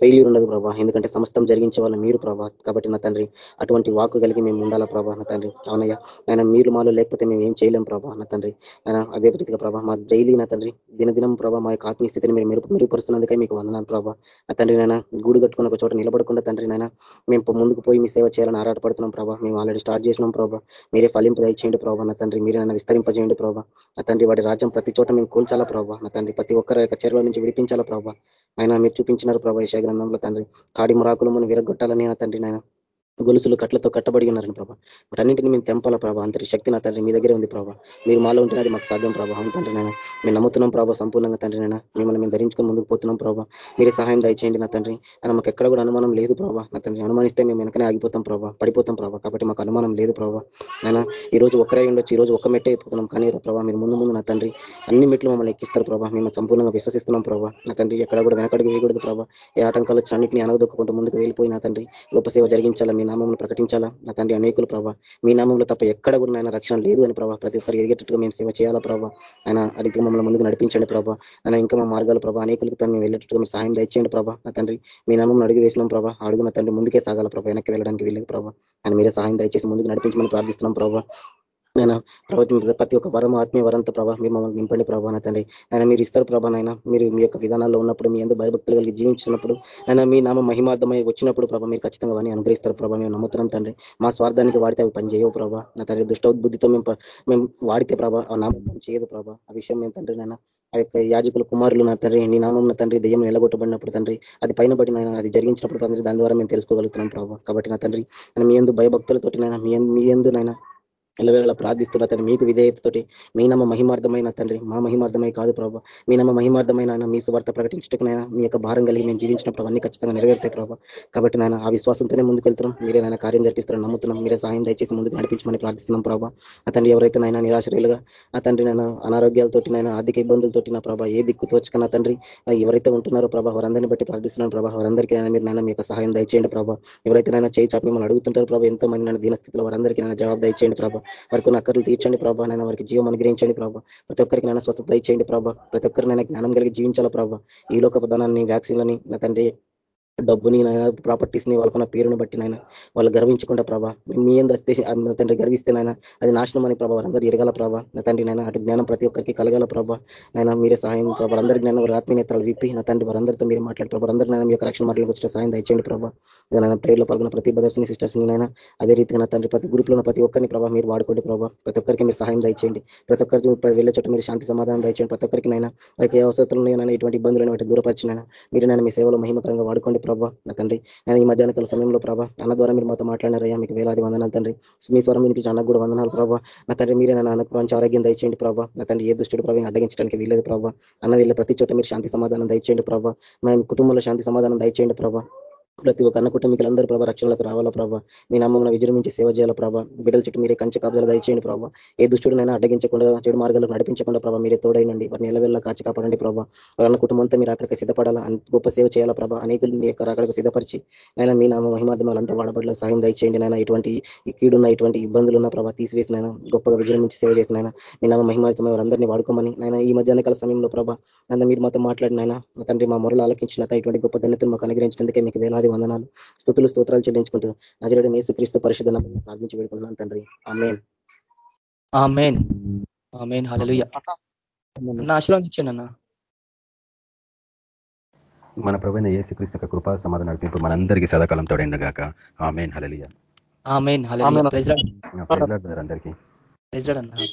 ఫెయిల్యూర్ ఉండదు ప్రభావ ఎందుకంటే సమస్తం జరిగించే వాళ్ళు మీరు ప్రభావ కాబట్టి నా తండ్రి అటువంటి వాక్కు కలిగి మేము ఉండాలా ప్రభావ నా తండ్రి? అవునయ్య. ఆయన మీరు మాలో లేకపోతే మేము ఏం చేయలేం ప్రభావ నా తండ్రి. ఆయన అదే రీతిగా ప్రభావ మా డైలీ నా తండ్రి దినదినం ప్రభావ మా యొక్క ఆత్మీయ స్థితిని మీరు మెరుపు మెరుగుపరుస్తున్నందుకే మీకు వందనాలు ప్రభావ నా తండ్రి నాయన గూడు కట్టుకున్న ఒక చోట నిలబడకుండా తండ్రి నాయన మేము ముందుకు పోయి మీ సేవ చేయాలని ఆరాటపడుతున్నాం ప్రభావ మేము ఆల్రెడీ స్టార్ట్ చేసినాం ప్రభావ మీరే ఫలింపు దయచేయండి ప్రభావ నా తండ్రి. మీరే నన్ను విస్తరింపజేయండి ప్రభావ నా తండ్రి వాడి రాజ్యం ప్రతి చోట మేము కూల్చాలా ప్రభావ నా తండ్రి ప్రతి ఒక్కరి యొక్క చెరువుల నుంచి విడిపించాలా ప్రభావ ఆయన మీరు చూపించినారు ప్రభా ఈ గ్రంథంలో తండ్రి. కాడి మురాకులు మనం విరగొట్టాలని నా తండ్రి నాయన. గొలుసులు కట్లతో కట్టబడి ఉన్నారని ప్రభా. వాటన్నింటిని మేము తెంపాల ప్రభా. అంతటి శక్తి నా తండ్రి మీ దగ్గర ఉంది ప్రభా. మీరు మాలో ఉంటే మాకు సాధ్యం ప్రభా. అవును తండ్రి మేము నమ్ముతున్నాం ప్రభా సంపూర్ణంగా తండ్రినైనా మిమ్మల్ని మేము ధరించుకొని ముందుకు పోతున్నాం ప్రభా. మీరే సహాయం దయచేయండి నా తండ్రి. అని మాకు ఎక్కడ కూడా అనుమానం లేదు ప్రభా. నా తండ్రి అనుమానిస్తే మేము వెనకనే ఆగిపోతాం ప్రభా. పడిపోతాం ప్రభా. కాబట్టి మాకు అనుమానం లేదు ప్రభా. అయినా ఈ రోజు ఒక్కరే ఉండొచ్చు ఈ రోజు ఒక్క మెట్టే ఎత్తుకున్నాం. కానీ ప్రభా మీరు ముందు ముందు నా తండ్రి. అన్ని మెట్లు మమ్మల్ని ఎక్కిస్తారు ప్రభా. మేము సంపూర్ణంగా విశ్వసిస్తున్నాం ప్రభా. నా తండ్రి ఎక్కడ కూడా వెనకడికి వేయకూడదు ప్రభా. ఏ ఆటంకాలు వచ్చి అన్నింటినీ అనగదొక్కుంటూ ముందుకు వెళ్ళిపోయిన తండ్రి గొప్ప సేవ జరిగించాలా నామంలో ప్రకటించాలా? నా తండ్రి అనేకులు ప్రభావ మీ నామంలో తప్ప ఎక్కడ కూడా నాయన రక్షణ లేదు అని ప్రభా ప్రతి ఒక్కరు ఎరిగేటట్టుగా మేము సేవ చేయాలా ప్రభావ ఆయన అడిగి మమ్మల్ని ముందుకు నడిపించండి ప్రభావ ఆయన ఇంకా మా మార్గాలు ప్రభావ అనేకులకు తను మేము వెళ్ళేటట్టుగా మీరు సాయం దయచేయండి ప్రభా నా తండ్రి మీ నామంలో అడుగు వేసినాం ప్రభా అడుగు నా తండ్రి ముందుకే సాగాల ప్రభా వెనక్కి వెళ్ళడానికి వెళ్ళేది ప్రభావ ఆయన మీరే సహాయం దయచేసి ముందుకు నడిపించమని ప్రార్థిస్తున్నాం ప్రభావ నేను ప్రవచన ప్రతి ఒక్క వరం ఆత్మీయ వరంతో ప్రభావ మీరు మమ్మల్ని నింపండి ప్రభా తండ్రి. ఆయన మీరు ఇస్తారు ప్రభా నైనా మీరు మీ యొక్క విధానాల్లో ఉన్నప్పుడు మీ ఎందుకు భయభక్తులు కలిగి జీవించినప్పుడు ఆయన మీ నామ మహిమార్థమై వచ్చినప్పుడు ప్రభావ మీరు ఖచ్చితంగా అని అనుగ్రహిస్తారు ప్రభావ మేము నమ్ముతున్నాం తండ్రి. మా స్వార్థానికి వాడితే అవి పని చేయవు ప్రభా. నా తండ్రి దుష్ట బుద్ధితో మేము మేము వాడితే ప్రభా ఆ నామం చేయదు ప్రభా. ఆ విషయం మేము తండ్రి నాయన? ఆ యొక్క యాజకుల కుమారులు నా తండ్రి నీ నామం నా తండ్రి దెయ్యం ఎలగొట్టబడినప్పుడు తండ్రి అది పైన పడినైనా అది జరిగించినప్పుడు తండ్రి దాని ద్వారా మేము తెలుసుకోగలుగుతున్నాం ప్రభావ కాబట్టి నా తండ్రి మీ ఎందు భయభక్తులతోటి నాయన మీ ఎందు నైనా ఎల్లవేళ ప్రార్థిస్తున్న తండ్రి మీకు విధేయతతోటి మీ నమ్మ మహిమార్థమైన తండ్రి మా మహిమార్థమై కాదు ప్రభావ మీ నమ్మ మహిమార్థమైన ఆయన మీ సువార్త ప్రకటించటకునైనా మీ యొక్క భారం కలిగి మేము జీవించినప్పుడు అవన్నీ ఖచ్చితంగా నెరవేరుతాయి ప్రభావ కాబట్టి నాయన ఆ విశ్వాసంతోనే ముందుకు వెళ్తున్నాం మీరే నాయన కార్యం జరిపిస్తారని నమ్ముతున్నాం. మీరే సాయం దయచేసి ముందుకు నడిపించమని ప్రార్థిస్తున్నాం ప్రభావ ఆ తండ్రి ఎవరైతే నాయన నిరాశ్రయులుగా ఆ తండ్రి నాయన అనారోగ్యాలతోటి నాయన ఆర్థిక ఇబ్బందులతోటి నా ప్రభావ ఏ దిక్కు తోచక తండ్రి ఎవరైతే ఉంటున్నారో ప్రభావ వారందరిని బట్టి ప్రార్థిస్తున్నాను ప్రభావ వారందరికీ నాయన మీరు నాయన మీ యొక్క సహాయం దయచేయండి ప్రభావ ఎవరైతే నాయన చేయి చాపి మిమ్మల్ని అడుగుతుంటారు ప్రభావ ఎంతో మంది నన్ను దీనస్థితిలో వారందరికీ నాయన జవాబు దయచేయండి ప్రభావ వారికి ఉన్న అక్కర్లు తీర్చండి ప్రభా. నేను వారికి జీవం అనుగ్రహించండి ప్రభా. ప్రతి ఒక్కరికి నైనా స్వస్థత ఇచ్చేయండి ప్రభా. ప్రతి ఒక్కరికి జ్ఞానం కలిగి జీవించాలా ప్రభా. ఈ లోక ప్రధానాన్ని వ్యాక్సిన్లని నా తండ్రి డబ్బుని ప్రాపర్టీస్ని వాళ్ళకున్న పేరుని బట్టి నాయన వాళ్ళు గర్వించకుండా ప్రభా మీ ఏం తండ్రి గర్విస్తే నాయన అది నాశనం అని ప్రభావ అందరూ ఎరగాల ప్రభా. నా తండ్రి నాయన అటు జ్ఞానం ప్రతి ఒక్కరికి కలగాల ప్రభా. నాయన మీరే సహాయం ప్రభా అందరి జ్ఞానం వారి ఆత్మీయతలు విప్పి నా తండ్రి వారందరితో మీరు మాట్లాడి ప్రభా అందరి నాయన మీ యొక్క రక్షణ మాటలకు వచ్చిన సాయం దయచేయండి ప్రభా. నేను ప్రేయర్లో పాల్గొన్న ప్రతి ప్రదర్శన సిస్టర్స్ని నైనా అదే రీతిగా నా తండ్రి ప్రతి గ్రూప్లో ప్రతి ఒక్కరిని ప్రభావ మీరు వాడుకోండి ప్రభావ ప్రతి ఒక్కరికి మీరు సహాయం దయచేయండి. ప్రతి ఒక్కరికి వెళ్ళే చోట మీరు శాంతి సమాధానం దయచేయండి. ప్రతి ఒక్కరికి నైనా వారికి అవసరాలు ఉన్నాయన్నా ఎటువంటి ఇబ్బందులు వాటి దూరపరిచినైనా మీరు నేను మీ సేవలో మహిమకరంగా వాడుకోండి ప్రభావ నా తండ్రి. నేను ఈ మధ్యాహ్నకాల సమయంలో ప్రభా అన్న ద్వారా మీరు మాతో మాట్లాడినారయ్యా మీకు వేలాది వందనాలు తండ్రి. మీ స్వరం వినిపించి అన్నకు కూడా వందనాలు ప్రభావ నా తండ్రి మీరే నా అన్నకు మంచి ఆరోగ్యం దయచేయండి ప్రభా. నా తండ్రి ఏ దుష్టుడు ప్రభావం అడ్డగించడానికి వీలేదు ప్రభావ అన్న వీళ్ళ ప్రతి చోట మీరు శాంతి సమాధానం దయచేయండి ప్రభావ మేము కుటుంబంలో శాంతి సమాధానం దయచేయండి ప్రభావ ప్రతి ఒక్క అన్న కుటుంబీకులందరూ ప్రభావ రక్షణలకు రావాలా ప్రభావ మీ నామం విజృంభించి సేవ చేయాల ప్రభావ బిడ్డల చుట్టూ మీరే కంచె కబ్జాలు దయచేయండి ప్రభావ ఏ దుష్టుడినైనా అడ్డగించకుండా చెడు మార్గాలకు నడిపించకుండా ప్రభావ మీరే తోడైనండి. వారిని ఎలవెల్లా కాచి కాపాడండి ప్రభావ అన్న కుటుంబంతో మీరు అక్కడికి సిద్ధపడాలా? గొప్ప సేవ చేయాలా ప్రభావ అనేకులు మీ యొక్క అక్కడికి సిద్ధపరిచి నైనా మీ నామ మహిమార్థం అంతా వాడబడలో సాయం దయచేయండి నైనా ఇటువంటి కీడున్న ఇటువంటి ఇబ్బందులు ఉన్న ప్రభావ తీసివేసినైనా గొప్పగా విజృంభించి సేవ చేసినైనా మీ నామ మహిమార్థం వారందరినీ వాడుకోమని నాయన ఈ మధ్యాహ్న కాల సమయంలో ప్రభావ నన్ను మీరు మాతో మాట్లాడినైనా తండ్రి మా మొరలు ఆలకించిన ఇటువంటి గొప్ప ధన్యతను మాకు అనుగ్రహించినందుకే మీకు వేలాది వందనాలు. స్థుతులు స్తోత్రాలు చెల్లించుకుంటూ నజరుడు మేసు క్రీస్తు పరిషత్ ప్రార్థించి పెడుకున్నాను తండ్రి. ఆమెన్. ఆమెన్. ఆమెన్. హలలుయ ఆశీర్వాదించండి అన్న. మన ప్రవీణ ఏసుక్రీస్తు యొక్క కృపా సమాధానం నడిపింపు మనందరికీ సదాకాలం తోడైండగాక. Amen. Hallelujah amen. Hallelujah president అందరికీ. ప్రెసిడెంట్ అన్న.